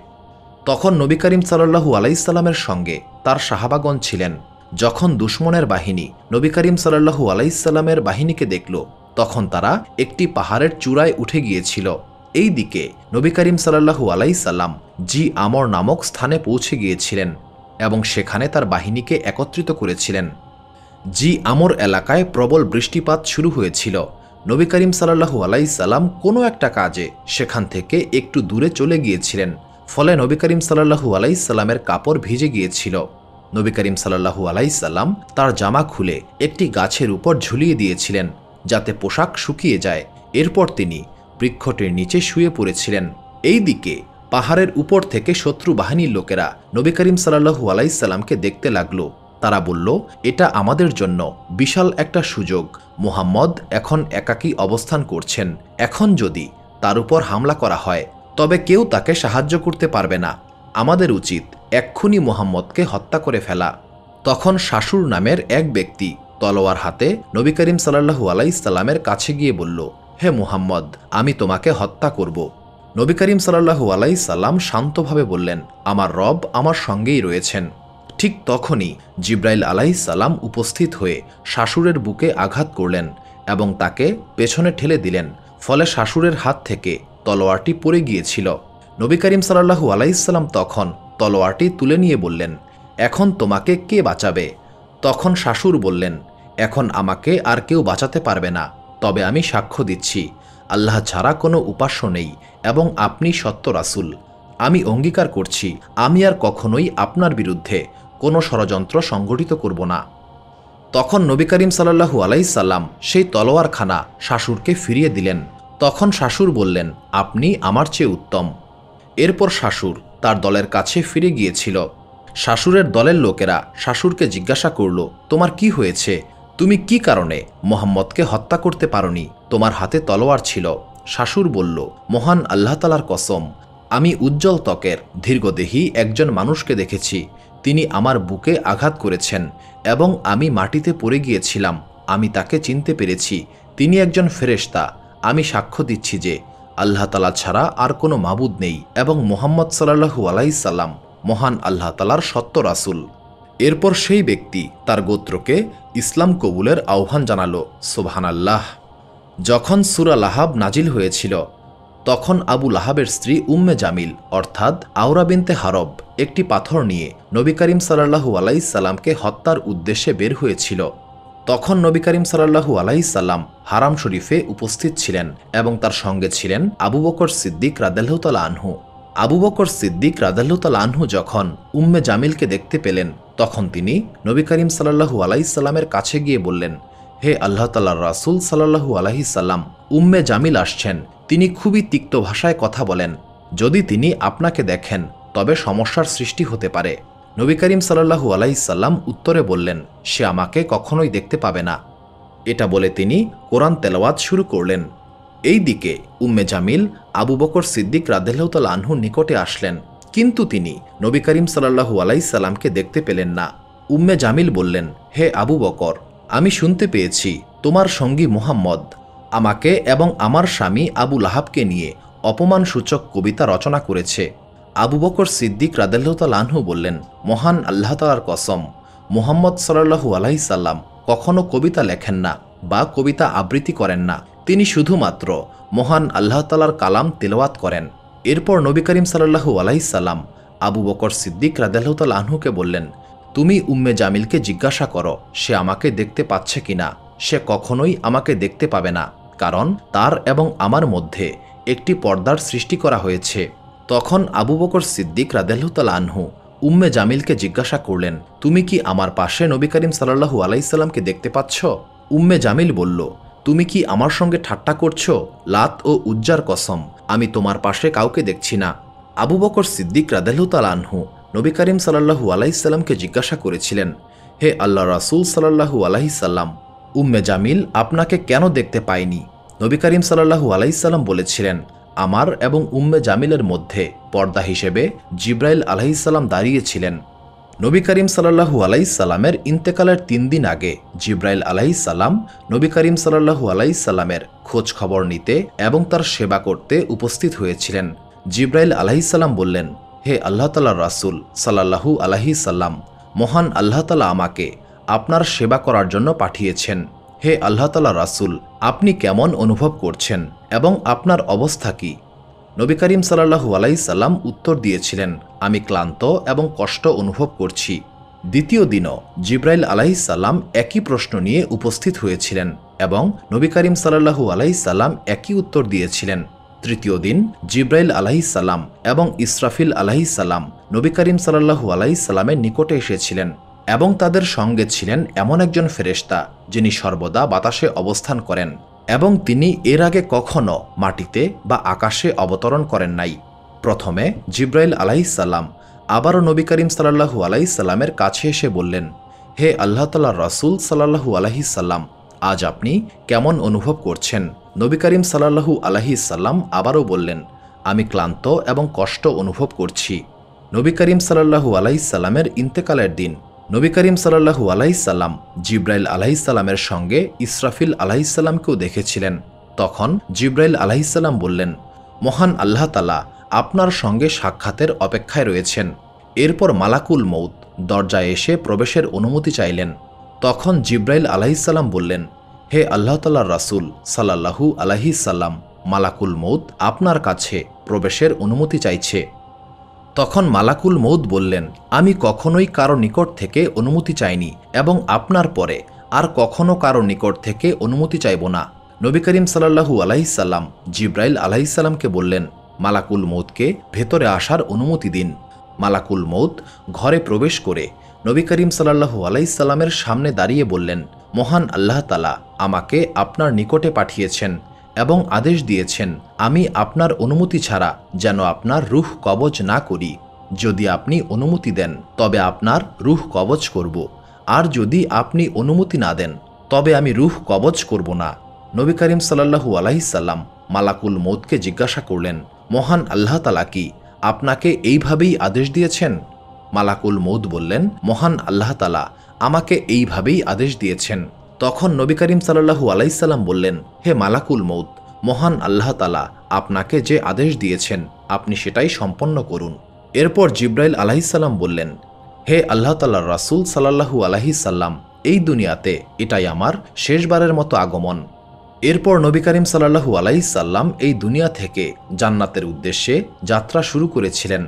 তখন নবী করিম সাল্লাহু আলাইসাল্লামের সঙ্গে তার সাহাবাগণ ছিলেন। যখন দুশ্মনের বাহিনী নবী করিম সাল্লাহু আলাইসাল্লামের বাহিনীকে দেখল, তখন তারা একটি পাহাড়ের চূড়ায় উঠে গিয়েছিল। এই দিকে নবী করিম সাল্লাহু আলাইসাল্লাম জি আমর নামক স্থানে পৌঁছে গিয়েছিলেন। এবং সেখানে তার বাহিনীকে একত্রিত করেছিলেন। জি আমর এলাকায় প্রবল বৃষ্টিপাত শুরু হয়েছিল। নবী করিম সাল্লাহু আলাইসাল্লাম কোনো একটা কাজে সেখান থেকে একটু দূরে চলে গিয়েছিলেন, ফলে নবী করিম সাল্লাহু আলাইসাল্লামের কাপড় ভিজে গিয়েছিল। নবী করিম সাল্লাহু আলাইসাল্লাম তার জামা খুলে একটি গাছের উপর ঝুলিয়ে দিয়েছিলেন, যাতে পোশাক শুকিয়ে যায়। এরপর তিনি বৃক্ষটির নিচে শুয়ে পড়েছিলেন। এই দিকে পাহাড়ের উপর থেকে শত্রু বাহিনীর লোকেরা নবী করিম সাল্লাহু আলাইসাল্লামকে দেখতে লাগল। তারা বলল, এটা আমাদের জন্য বিশাল একটা সুযোগ। মুহাম্মদ এখন একাকী অবস্থান করছেন। এখন যদি তার উপর হামলা করা হয়, তবে কেউ তাকে সাহায্য করতে পারবে না। আমাদের উচিত এক্ষুনি মুহাম্মদকে হত্যা করে ফেলা। তখন শাশুর নামের এক ব্যক্তি তলোয়ার হাতে নবী করিম সাল্লাহু আলাইসাল্লামের কাছে গিয়ে বলল, হে মুহাম্মদ, আমি তোমাকে হত্যা করব। নবী করিম সাল্লাহু আলাইসাল্লাম শান্তভাবে বললেন, আমার রব আমার সঙ্গেই রয়েছেন। ঠিক তখনই জিব্রাইল আলাইসাল্লাম উপস্থিত হয়ে শাশুড়ের বুকে আঘাত করলেন এবং তাকে পেছনে ঠেলে দিলেন, ফলে শাশুড়ের হাত থেকে তলোয়ারটি পড়ে গিয়েছিল। নবী করিম সাল্লাহু আলাইসাল্লাম তখন তলোয়ারটি তুলে নিয়ে বললেন, এখন তোমাকে কে বাঁচাবে? তখন শাশুর বললেন, এখন আমাকে আর কেউ বাঁচাতে পারবে না, তবে আমি সাক্ষ্য দিচ্ছি, আল্লাহ ছাড়া কোনো উপাস্য নেই এবং আপনি সত্য রাসুল। আমি অঙ্গীকার করছি, আমি আর কখনোই আপনার বিরুদ্ধে কোনো ষড়যন্ত্র সংগঠিত করব না। তখন নবী করিম সাল্লাহু আলাইসাল্লাম সেই তলোয়ারখানা শাশুরকে ফিরিয়ে দিলেন। তখন শাশুর বললেন, আপনি আমার চেয়ে উত্তম। এরপর শাশুর তার দলের কাছে ফিরে গিয়েছিল। শাশুরের দলের লোকেরা শাশুরকে জিজ্ঞাসা করল, তোমার কি হয়েছে? তুমি কি কারণে মোহাম্মদকে হত্যা করতে পারনি? তোমার হাতে তলোয়ার ছিল। শাশুর বলল, মহান আল্লাহ তালার কসম, আমি উজ্জ্বল ত্বকের দীর্ঘদেহী একজন মানুষকে দেখেছি। তিনি আমার বুকে আঘাত করেছেন এবং আমি মাটিতে পড়ে গিয়েছিলাম। আমি তাকে চিনতে পেরেছি। তিনি একজন ফেরেশতা। আমি সাক্ষ্য দিচ্ছি যে, আল্লাহ তালা ছাড়া আর কোনো মাবুদ নেই এবং মোহাম্মদ সাল্লাহু আলাইসাল্লাম মহান আল্লাহ তালার সত্য রাসুল। এরপর সেই ব্যক্তি তার গোত্রকে ইসলাম কবুলের আহ্বান জানালো। সোবহান আল্লাহ যখন সুরা লাহাব নাজিল হয়েছিল, তখন আবু লাহাবের স্ত্রী উম্মে জামিল, অর্থাৎ আওরা বিনতে হারব, একটি পাথর নিয়ে নবী করিম সাল্লাহু আলাইসাল্লামকে হত্যার উদ্দেশ্যে বের হয়েছিল। তখন নবী করিম সাল্লাহু আলাইসাল্লাম হারাম শরীফে উপস্থিত ছিলেন এবং তার সঙ্গে ছিলেন আবু বকর সিদ্দিক রাদাল্লাহতাল আনহু। আবু বকর সিদ্দিক রাদাল্লাহতাল আনহু যখন উম্মে জামিলকে দেখতে পেলেন, তখন তিনি নবী করিম সাল্লাহু আলাইসাল্লামের কাছে গিয়ে বললেন হে আল্লাহ তাল্লাহ রাসুল সাল্লাহু আলাহি সাল্লাম, উম্মে জামিল আসছেন। তিনি খুবই তিক্ত ভাষায় কথা বলেন। যদি তিনি আপনাকে দেখেন, তবে সমস্যার সৃষ্টি হতে পারে। নবী করিম সাল্লাহু আলাইসাল্লাম উত্তরে বললেন, সে আমাকে কখনোই দেখতে পাবে না। এটা বলে তিনি কোরআন তেলাওয়াত শুরু করলেন। এই দিকে উম্মে জামিল আবু বকর সিদ্দিক রাদেলাউতাল আনহুর নিকটে আসলেন। কিন্তু তিনি নবী করিম সাল্লাহু আলাইসাল্লামকে দেখতে পেলেন না। উম্মে জামিল বললেন, হে আবু বকর আমি শুনতে পেয়েছি তোমার সঙ্গী মুহাম্মদ, আমাকে এবং আমার স্বামী আবু লাহাবকে নিয়ে অপমানসূচক কবিতা রচনা করেছে। আবু বকর সিদ্দিক রাদেল্লাতাল আনহু বললেন, মহান আল্লাহ তালার কসম, মোহাম্মদ সাল্লাহু আলাইসাল্লাম কখনো কবিতা লেখেন না বা কবিতা আবৃত্তি করেন না। তিনি শুধুমাত্র মহান আল্লাহ তালার কালাম তেলাওয়াত করেন। এরপর নবী করিম সাল্লাহু আলাইসাল্লাম আবু বকর সিদ্দিক রাদেল্লাতাল আনহুকে বললেন তুমি উম্মে জামিলকে জিজ্ঞাসা করো, সে আমাকে দেখতে পাচ্ছে কিনা। সে কখনোই আমাকে দেখতে পাবে না, কারণ তার এবং আমার মধ্যে একটি পর্দার সৃষ্টি করা হয়েছে। তখন আবু বকর সিদ্দিক রাদেলতাল আনহু উম্মে জামিলকে জিজ্ঞাসা করলেন, তুমি কি আমার পাশে নবী করিম সাল্লাহু আলাইসাল্লামকে দেখতে পাচ্ছ? উম্মে জামিল বলল, তুমি কি আমার সঙ্গে ঠাট্টা করছ? লাত ও উজ্জার কসম, আমি তোমার পাশে কাউকে দেখছি না। আবু বকর সিদ্দিক রাদেলতাল আনহু নবী করিম সাল্লাহু আলাইসাল্লামকে জিজ্ঞাসা করেছিলেন, হে আল্লাহ রাসুল সাল্লাহু আলাইসাল্লাম উম্মে জামিল আপনাকে কেন দেখতে পায়নি? নবী করিম সাল্লাহু আলাইসাল্লাম বলেছিলেন, আমার এবং উম্মে জামিলের মধ্যে পর্দা হিসেবে জিব্রাইল আলাইসাল্লাম দাঁড়িয়েছিলেন। নবী করিম সাল্লাহু আলাইসাল্লামের ইন্তেকালের তিন দিন আগে জিব্রাইল আলাইসাল্লাম নবী করিম সাল্লাহু আলাইসাল্লামের খোঁজ খবর নিতে এবং তার সেবা করতে উপস্থিত হয়েছিলেন। জিব্রাইল আলাইসাল্লাম বললেন হে আল্লাহ তালা রাসুল সাল্লাহু আলাহি সাল্লাম, মহান আল্লাহ তালা আমাকে আপনার সেবা করার জন্য পাঠিয়েছেন। হে আল্লাহ তালা রাসুল, আপনি কেমন অনুভব করছেন এবং আপনার অবস্থা কি? নবী করিম সাল্লাহু আলাইসাল্লাম উত্তর দিয়েছিলেন, আমি ক্লান্ত এবং কষ্ট অনুভব করছি। দ্বিতীয় দিনও জিব্রাইল আলাইসাল্লাম একই প্রশ্ন নিয়ে উপস্থিত হয়েছিলেন এবং নবী করিম সাল্লাহু আলাইসাল্লাম একই উত্তর দিয়েছিলেন। তৃতীয় দিন জিব্রাইল আলাহিসাল্লাম এবং ইসরাফিল আলাহিসাল্লাম নবী করিম সাল্লাহু আলাইসাল্লামের নিকটে এসেছিলেন এবং তাদের সঙ্গে ছিলেন এমন একজন ফেরেশতা যিনি সর্বদা বাতাসে অবস্থান করেন এবং তিনি এর আগে কখনও মাটিতে বা আকাশে অবতরণ করেন নাই। প্রথমে জিব্রাইল আলাইসাল্লাম আবারও নবী করিম সাল্লাহু আলাইসাল্লামের কাছে এসে বললেন, হে আল্লাহ তাল্লাহ রসুল সাল্লাহু আলাহিসাল্লাম আজ আপনি কেমন অনুভব করছেন? নবী করিম সাল্লাহু আলাহিসাল্লাম আবারও বললেন, আমি ক্লান্ত এবং কষ্ট অনুভব করছি। নবী করিম সাল্লাহু আলাইসাল্লামের ইন্তেকালের দিন। নবী করিম সাল্লাহু আলাইসাল্লাম জিব্রাইল আলাইসাল্লামের সঙ্গে ইসরাফিল আলাইসাল্লামকেও দেখেছিলেন। তখন জিব্রাইল আলাইসাল্লাম বললেন, মহান আল্লাহ তালা আপনার সঙ্গে সাক্ষাতের অপেক্ষায় রয়েছেন। এরপর মালাকুল মৌত দরজায় এসে প্রবেশের অনুমতি চাইলেন। তখন জিব্রাইল আলাইসাল্লাম বললেন, হে আল্লাহ তাল্লাহ রাসুল সাল্লাহু আলাহিসাল্লাম মালাকুল মৌত আপনার কাছে প্রবেশের অনুমতি চাইছে। তখন মালাকুল মৌদ বললেন, আমি কখনোই কারও নিকট থেকে অনুমতি চাইনি এবং আপনার পরে আর কখনো কারও নিকট থেকে অনুমতি চাইব না। নবী করিম সাল্লাহু আলাইসাল্লাম জিব্রাইল আলাইসাল্লামকে বললেন, মালাকুল মৌদকে ভেতরে আসার অনুমতি দিন। মালাকুল মৌদ ঘরে প্রবেশ করে নবী করিম সাল্লাহু আলাইসাল্লামের সামনে দাঁড়িয়ে বললেন, মহান আল্লাহ তালা আমাকে আপনার নিকটে পাঠিয়েছেন এবং আদেশ দিয়েছেন, আমি আপনার অনুমতি ছাড়া যেন আপনার রুহ কবচ না করি। যদি আপনি অনুমতি দেন, তবে আপনার রুহ কবচ করব। আর যদি আপনি অনুমতি না দেন, তবে আমি রুহ কবচ করব না। নবী করিম সাল্লাহু আলাইসাল্লাম মালাকুল মৌদকে জিজ্ঞাসা করলেন, মহান আল্লাহ তালা কি আপনাকে এইভাবেই আদেশ দিয়েছেন? মালাকুল মৌদ বললেন, মহান আল্লাহ তালা আমাকে এইভাবেই আদেশ দিয়েছেন। তখন নবী করিম সাল্লাহু আলাইসাল্লাম বললেন, হে মালাকুল মৌত মহান আল্লাহ তালা আপনাকে যে আদেশ দিয়েছেন, আপনি সেটাই সম্পন্ন করুন। এরপর জিব্রাইল আলাহিসাল্লাম বললেন, হে আল্লাহ তাল্লাহ রাসুল সাল্লাহু আলাহিসাল্লাম এই দুনিয়াতে এটাই আমার শেষবারের মতো আগমন। এরপর নবী করিম সাল্লাহু আলাইসাল্লাম এই দুনিয়া থেকে জান্নাতের উদ্দেশ্যে যাত্রা শুরু করেছিলেন।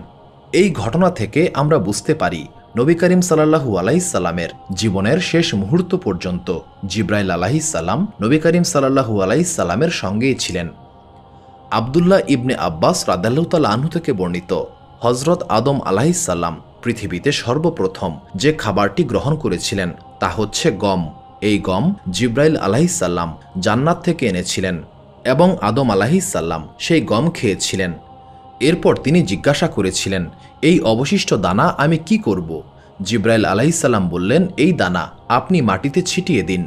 এই ঘটনা থেকে আমরা বুঝতে পারি নবী করিম সাল্লাহু আলাইসাল্লামের জীবনের শেষ মুহূর্ত পর্যন্ত জিব্রাইল আলাহিসাল্লাম নবী করিম সাল্লাহু আলাইসাল্লামের সঙ্গেই ছিলেন। আবদুল্লাহ ইবনে আব্বাস রাদাল্লাহতাল আনহু থেকে বর্ণিত হজরত আদম আলাহিসাল্লাম পৃথিবীতে সর্বপ্রথম যে খাবারটি গ্রহণ করেছিলেন তা হচ্ছে গম। এই গম জিব্রাইল আলাহিসাল্লাম জান্নাত থেকে এনেছিলেন এবং আদম আলাহিসাল্লাম সেই গম খেয়েছিলেন। এরপর তিনি জিজ্ঞাসা করেছিলেন, এই অবশিষ্ট দানা আমি কি করব? জিব্রাইল আলাহিসাল্লাম বললেন, এই দানা আপনি মাটিতে ছিটিয়ে দিন।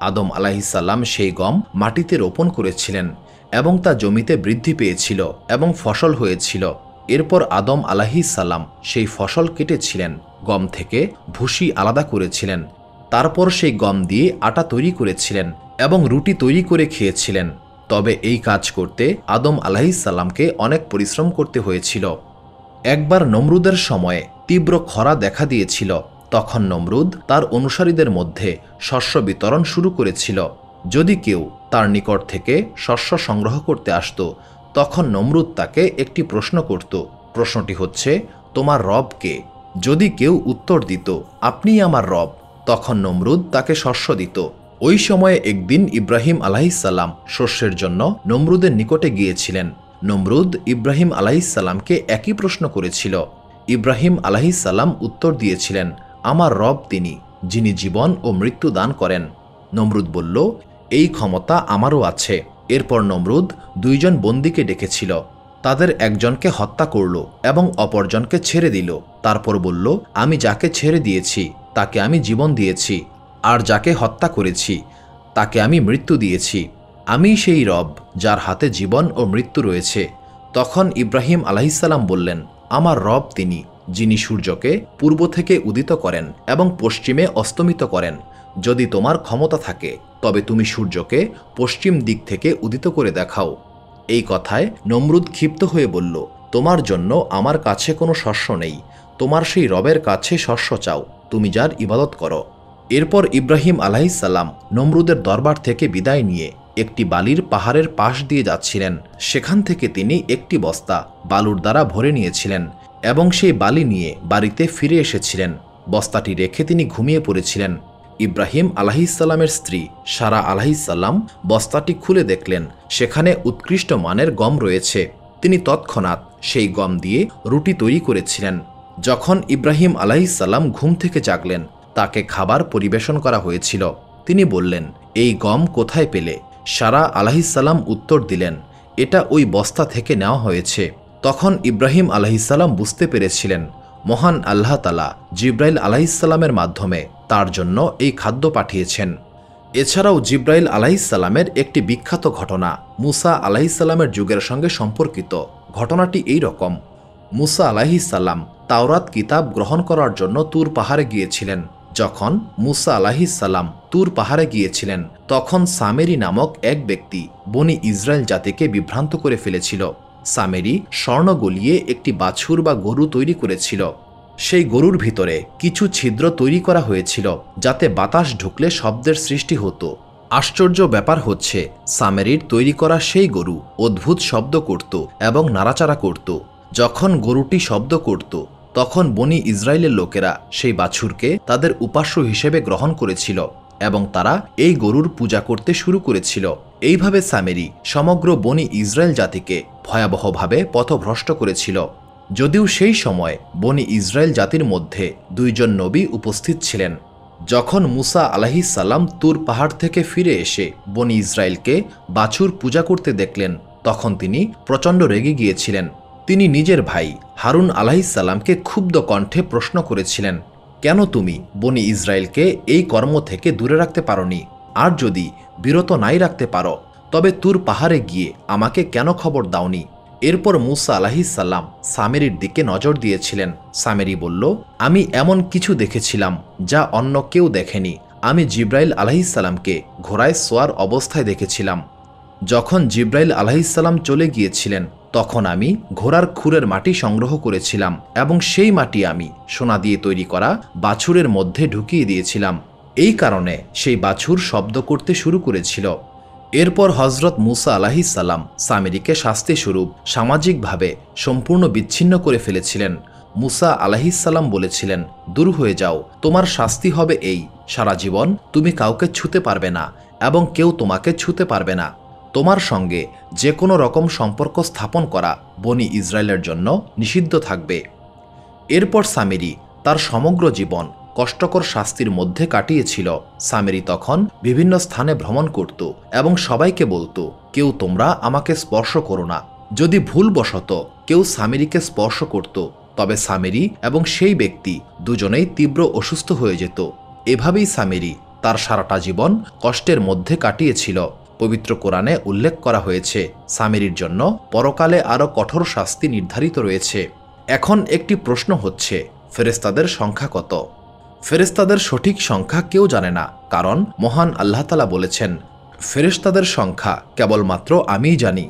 আদম আলাহিসাল্লাম সেই গম মাটিতে রোপণ করেছিলেন এবং তা জমিতে বৃদ্ধি পেয়েছিল এবং ফসল হয়েছিল। এরপর আদম আলাহিসাল্লাম সেই ফসল কেটেছিলেন, গম থেকে ভুসি আলাদা করেছিলেন। তারপর সেই গম দিয়ে আটা তৈরি করেছিলেন এবং রুটি তৈরি করে খেয়েছিলেন। তবে এই কাজ করতে আদম আলাহিসাল্লামকে অনেক পরিশ্রম করতে হয়েছিল। একবার নমরুদের সময়ে তীব্র খরা দেখা দিয়েছিল, তখন নমরুদ তার অনুসারীদের মধ্যে শস্য বিতরণ শুরু করেছিল। যদি কেউ তার নিকট থেকে শস্য সংগ্রহ করতে আসত, তখন নমরুদ তাকে একটি প্রশ্ন করত। প্রশ্নটি হচ্ছে, তোমার রব কে? যদি কেউ উত্তর দিত আপনি আমার রব। তখন নমরুদ তাকে শস্য দিত। ওই সময়ে একদিন ইব্রাহিম আলাহিসাল্লাম শস্যের জন্য নমরুদের নিকটে গিয়েছিলেন। নমরুদ ইব্রাহিম আলাহিসাল্লামকে একই প্রশ্ন করেছিল। ইব্রাহিম আলাহিসাল্লাম উত্তর দিয়েছিলেন, আমার রব তিনি, যিনি জীবন ও মৃত্যু দান করেন। নমরুদ বলল, এই ক্ষমতা আমারও আছে। এরপর নমরুদ দুইজন বন্দীকে ডেকেছিল। তাদের একজনকে হত্যা করল এবং অপরজনকে ছেড়ে দিল। তারপর বলল, আমি যাকে ছেড়ে দিয়েছি, তাকে আমি জীবন দিয়েছি। আর যাকে হত্যা করেছি, তাকে আমি মৃত্যু দিয়েছি। আমি সেই রব, যার হাতে জীবন ও মৃত্যু রয়েছে। তখন ইব্রাহিম আলাহিসাল্লাম বললেন, আমার রব তিনি, যিনি সূর্যকে পূর্ব থেকে উদিত করেন এবং পশ্চিমে অস্তমিত করেন। যদি তোমার ক্ষমতা থাকে, তবে তুমি সূর্যকে পশ্চিম দিক থেকে উদিত করে দেখাও। এই কথায় নমরুদ ক্ষিপ্ত হয়ে বলল, তোমার জন্য আমার কাছে কোনো শস্য নেই। তোমার সেই রবের কাছে শস্য চাও। তুমি যার ইবাদত করো। এরপর ইব্রাহিম আলাহিসাল্লাম নমরুদের দরবার থেকে বিদায় নিয়ে একটি বালির পাহাড়ের পাশ দিয়ে যাচ্ছিলেন। সেখান থেকে তিনি একটি বস্তা বালুর দ্বারা ভরে নিয়েছিলেন এবং সেই বালি নিয়ে বাড়িতে ফিরে এসেছিলেন। বস্তাটি রেখে তিনি ঘুমিয়ে পড়েছিলেন। ইব্রাহিম আলাহিসাল্লামের স্ত্রী সারা আলাহিসাল্লাম বস্তাটি খুলে দেখলেন। সেখানে উৎকৃষ্ট মানের গম রয়েছে। তিনি তৎক্ষণাৎ সেই গম দিয়ে রুটি তৈরি করেছিলেন। যখন ইব্রাহিম আলাহিসাল্লাম ঘুম থেকে জাগলেন তাকে খাবার পরিবেশন করা হয়েছিল। তিনি বললেন, এই গম কোথায় পেলে? সারা আলাহিসাল্লাম উত্তর দিলেন, এটা ওই বস্তা থেকে নেওয়া হয়েছে। তখন ইব্রাহিম আলাহিসাল্লাম বুঝতে পেরেছিলেন, মহান আল্লাহ তালা জিব্রাইল আলাহিসাল্লামের মাধ্যমে তার জন্য এই খাদ্য পাঠিয়েছেন। এছাড়াও জিব্রাইল আলাহিসাল্লামের একটি বিখ্যাত ঘটনা মুসা আলাহিসাল্লামের যুগের সঙ্গে সম্পর্কিত। ঘটনাটি এই রকম। মুসা আলাহিসাল্লাম তাওরাত কিতাব গ্রহণ করার জন্য তুর পাহাড়ে গিয়েছিলেন। যখন মুসা আলাহিসাল্লাম তুর পাহাড়ে গিয়েছিলেন, তখন সামেরি নামক এক ব্যক্তি বনি ইসরায়েল জাতিকে বিভ্রান্ত করে ফেলেছিল। সামেরি স্বর্ণ গলিয়ে একটি বাছুর বা গরু তৈরি করেছিল। সেই গরুর ভিতরে কিছু ছিদ্র তৈরি করা হয়েছিল যাতে বাতাস ঢুকলে শব্দের সৃষ্টি হতো। আশ্চর্য ব্যাপার হচ্ছে, সামেরির তৈরি করা সেই গরু অদ্ভুত শব্দ করত এবং নাড়াচাড়া করত। যখন গরুটি শব্দ করত তখন বনি ইসরায়েলের লোকেরা সেই বাছুরকে তাদের উপাস্য হিসেবে গ্রহণ করেছিল এবং তারা এই গরুর পূজা করতে শুরু করেছিল। এইভাবে সামেরি সমগ্র বনি ইসরায়েল জাতিকে ভয়াবহভাবে পথভ্রষ্ট করেছিল। যদিও সেই সময় বনি ইসরায়েল জাতির মধ্যে দুইজন নবী উপস্থিত ছিলেন। যখন মুসা আলাহি সাল্লাম তুর পাহাড় থেকে ফিরে এসে বনি ইসরায়েলকে বাছুর পূজা করতে দেখলেন, তখন তিনি প্রচণ্ড রেগে গিয়েছিলেন। তিনি নিজের ভাই হারুন আলাহিসাল্লামকে ক্ষুব্ধ কণ্ঠে প্রশ্ন করেছিলেন, কেন তুমি বনি ইসরায়েলকে এই কর্ম থেকে দূরে রাখতে পারোনি? আর যদি বিরত নাই রাখতে পারো, তবে তুর পাহাড়ে গিয়ে আমাকে কেন খবর দাওনি? এরপর মুসা আলাহিসাল্লাম সামেরির দিকে নজর দিয়েছিলেন। সামেরি বলল, আমি এমন কিছু দেখেছিলাম যা অন্য কেউ দেখেনি। আমি জিব্রাইল আলাহিসাল্লামকে ঘোড়ায় সোয়ার অবস্থায় দেখেছিলাম। যখন জিব্রাইল আলাহিসাল্লাম চলে গিয়েছিলেন, তখন আমি ঘোড়ার খুরের মাটি সংগ্রহ করেছিলাম এবং সেই মাটি আমি সোনা দিয়ে তৈরি করা বাছুরের মধ্যে ঢুকিয়ে দিয়েছিলাম। এই কারণে সেই বাছুর শব্দ করতে শুরু করেছিল। এরপর হজরত মুসা আলাহি সামেরিকে শাস্তিস্বরূপ সামাজিকভাবে সম্পূর্ণ বিচ্ছিন্ন করে ফেলেছিলেন। মুসা আলাহিসাল্লাম বলেছিলেন, দূর হয়ে যাও, তোমার শাস্তি হবে এই, সারা জীবন তুমি কাউকে ছুতে পারবে না এবং কেউ তোমাকে ছুতে পারবে না। তোমার সঙ্গে যে কোনো রকম সম্পর্ক স্থাপন করা বনি ইসরায়েলের জন্য নিষিদ্ধ থাকবে। এরপর সামেরি তার সমগ্র জীবন কষ্টকর শাস্তির মধ্যে কাটিয়েছিল। সামেরি তখন বিভিন্ন স্থানে ভ্রমণ করত এবং সবাইকে বলতো, কেউ তোমরা আমাকে স্পর্শ করো না। যদি ভুলবশত কেউ সামেরিকে স্পর্শ করত, তবে সামেরি এবং সেই ব্যক্তি দুজনেই তীব্র অসুস্থ হয়ে যেত। এভাবেই সামেরি তার সারাটা জীবন কষ্টের মধ্যে কাটিয়েছিল। পবিত্র কোরআনে উল্লেখ করা হয়েছে। সামেরির জন্য পরকালে আরও কঠোর শাস্তি নির্ধারিত রয়েছে। এখন একটি প্রশ্ন হচ্ছে ফেরেস্তাদের সংখ্যা কত? ফেরেস্তাদের সঠিক সংখ্যা কেউ জানে না, কারণ মহান আল্লাহতালা বলেছেন ফেরেস্তাদের সংখ্যা কেবলমাত্র আমিই জানি।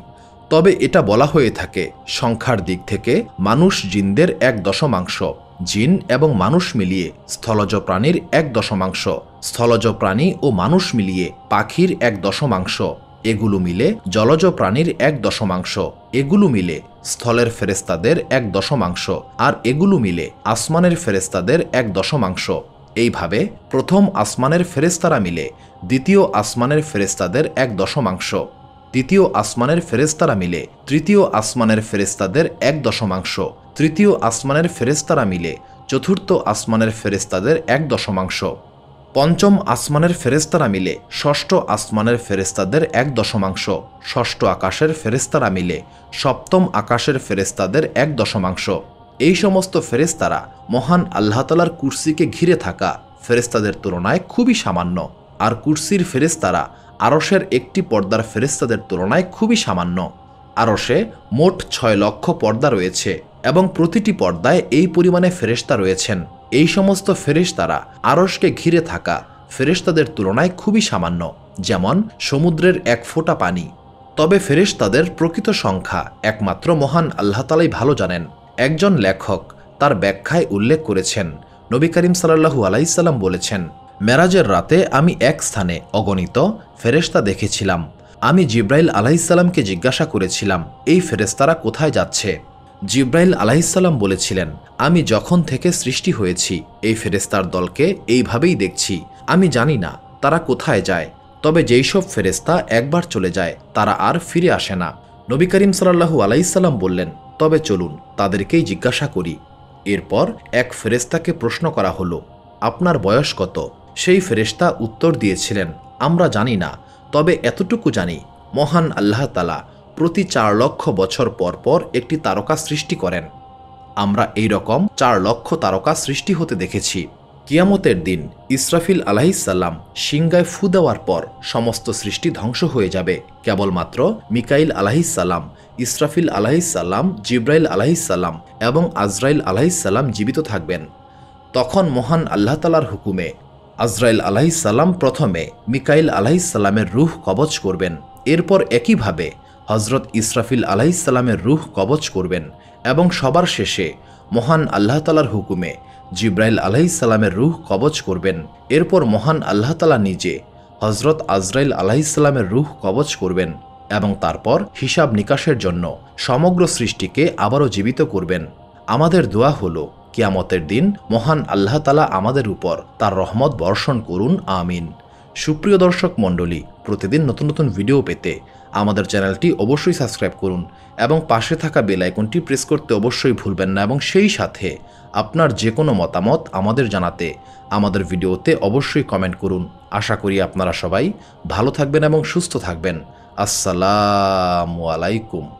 তবে এটা বলা হয়ে থাকে, সংখ্যার দিক থেকে মানুষ জিনদের এক দশমাংশ। জিন এবং মানুষ মিলিয়ে স্থলজ প্রাণীর এক দশমাংশ। স্থলজ প্রাণী ও মানুষ মিলিয়ে পাখির এক দশমাংশ। এগুলো মিলে জলজ প্রাণীর এক দশমাংশ। এগুলো মিলে স্থলের ফেরেস্তাদের এক দশমাংশ। আর এগুলো মিলে আসমানের ফেরেস্তাদের এক দশমাংশ। এইভাবে প্রথম আসমানের ফেরেস্তারা মিলে দ্বিতীয় আসমানের ফেরেস্তাদের এক দশমাংশ। দ্বিতীয় আসমানের ফেরেস্তারা মিলে তৃতীয় আসমানের ফেরেস্তাদের এক দশমাংশ। তৃতীয় আসমানের ফেরেস্তারা মিলে চতুর্থ আসমানের ফেরেস্তাদের এক দশমাংশ। পঞ্চম আসমানের ফেরেস্তারা মিলে ষষ্ঠ আসমানের ফেরেস্তাদের এক দশমাংশ। ষষ্ঠ আকাশের ফেরেস্তারা মিলে সপ্তম আকাশের ফেরেস্তাদের এক দশমাংশ। এই সমস্ত ফেরেস্তারা মহান আল্লাহতালার কুর্সিকে ঘিরে থাকা ফেরেস্তাদের তুলনায় খুবই সামান্য। আর কুর্সির ফেরেস্তারা আরসের একটি পর্দার ফেরেস্তাদের তুলনায় খুবই সামান্য। আরসে মোট ছয় লক্ষ পর্দা রয়েছে। এবং প্রতিটি পর্দায় এই পরিমাণে ফেরেস্তা রয়েছেন। এই সমস্ত ফেরেশতারা আরশকে ঘিরে থাকা ফেরেশতাদের তুলনায় খুবই সামান্য, যেমন সমুদ্রের এক ফোঁটা পানি। তবে ফেরেশতাদের প্রকৃত সংখ্যা একমাত্র মহান আল্লাহতালাই ভালো জানেন। একজন লেখক তার ব্যাখ্যায় উল্লেখ করেছেন, নবী করিম সাল্লাহু আলাইসাল্লাম বলেছেন, মেরাজের রাতে আমি এক স্থানে অগণিত ফেরেশতা দেখেছিলাম। আমি জিব্রাইল আলাইসাল্লামকে জিজ্ঞাসা করেছিলাম, এই ফেরেস্তারা কোথায় যাচ্ছে? জিব্রাইল আলাহিসাল্লাম বলেছিলেন, আমি যখন থেকে সৃষ্টি হয়েছি, এই ফেরেস্তার দলকে এইভাবেই দেখছি। আমি জানি না তারা কোথায় যায়, তবে যেই সব ফেরেস্তা একবার চলে যায়, তারা আর ফিরে আসে না। নবী করিম সাল্লাহু আলাইসাল্লাম বললেন, তবে চলুন, তাদেরকেই জিজ্ঞাসা করি। এরপর এক ফেরেস্তাকে প্রশ্ন করা হলো, আপনার বয়স কত? সেই ফেরেস্তা উত্তর দিয়েছিলেন, আমরা জানি না, তবে এতটুকু জানি, মহান আল্লাহ তালা প্রতি চার লক্ষ বছর পর পর একটি তারকা সৃষ্টি করেন। আমরা এই রকম চার লক্ষ তারকা সৃষ্টি হতে দেখেছি। কিয়ামতের দিন ইসরাফিল আলাহিসাল্লাম সিংগায় ফু দেওয়ার পর সমস্ত সৃষ্টি ধ্বংস হয়ে যাবে। কেবলমাত্র মিকাইল আলাহিসাল্লাম ইসরাফিল আলাহিসাল্লাম জিব্রাইল আলাহিসাল্লাম এবং আজরাইল আলাহিসাল্লাম জীবিত থাকবেন। তখন মহান আল্লাহ তালার হুকুমে আজরাইল আলাহিসাল্লাম প্রথমে মিকাইল আলাহিসাল্লামের রুহ কবচ করবেন। এরপর একইভাবে হজরত ইসরাফিল আলাহিসাল্লামের রুহ কবচ করবেন এবং সবার শেষে মহান আল্লাহ তালার হুকুমে জিব্রাইল আলাহিসাল্লামের রুহ কবচ করবেন। এরপর মহান আল্লাহ তালা নিজে হজরত আজরাইল আলাহিসাল্লামের রুহ কবচ করবেন এবং তারপর হিসাব নিকাশের জন্য সমগ্র সৃষ্টিকে আবারও জীবিত করবেন। আমাদের দোয়া হল, কিয়ামতের দিন মহান আল্লাহ তালা আমাদের উপর তার রহমত বর্ষণ করুন, আমিন। সুপ্রিয় দর্শক মণ্ডলী, প্রতিদিন নতুন নতুন ভিডিও পেতে আমাদের চ্যানেলটি অবশ্যই সাবস্ক্রাইব করুন এবং পাশে থাকা বেল আইকনটি প্রেস করতে অবশ্যই ভুলবেন না এবং সেই সাথে আপনার যে কোনো মতামত আমাদের জানাতে, আমাদের ভিডিওতে অবশ্যই কমেন্ট করুন। আশা করি আপনারা সবাই ভালো থাকবেন এবং সুস্থ থাকবেন। আসসালামু আলাইকুম।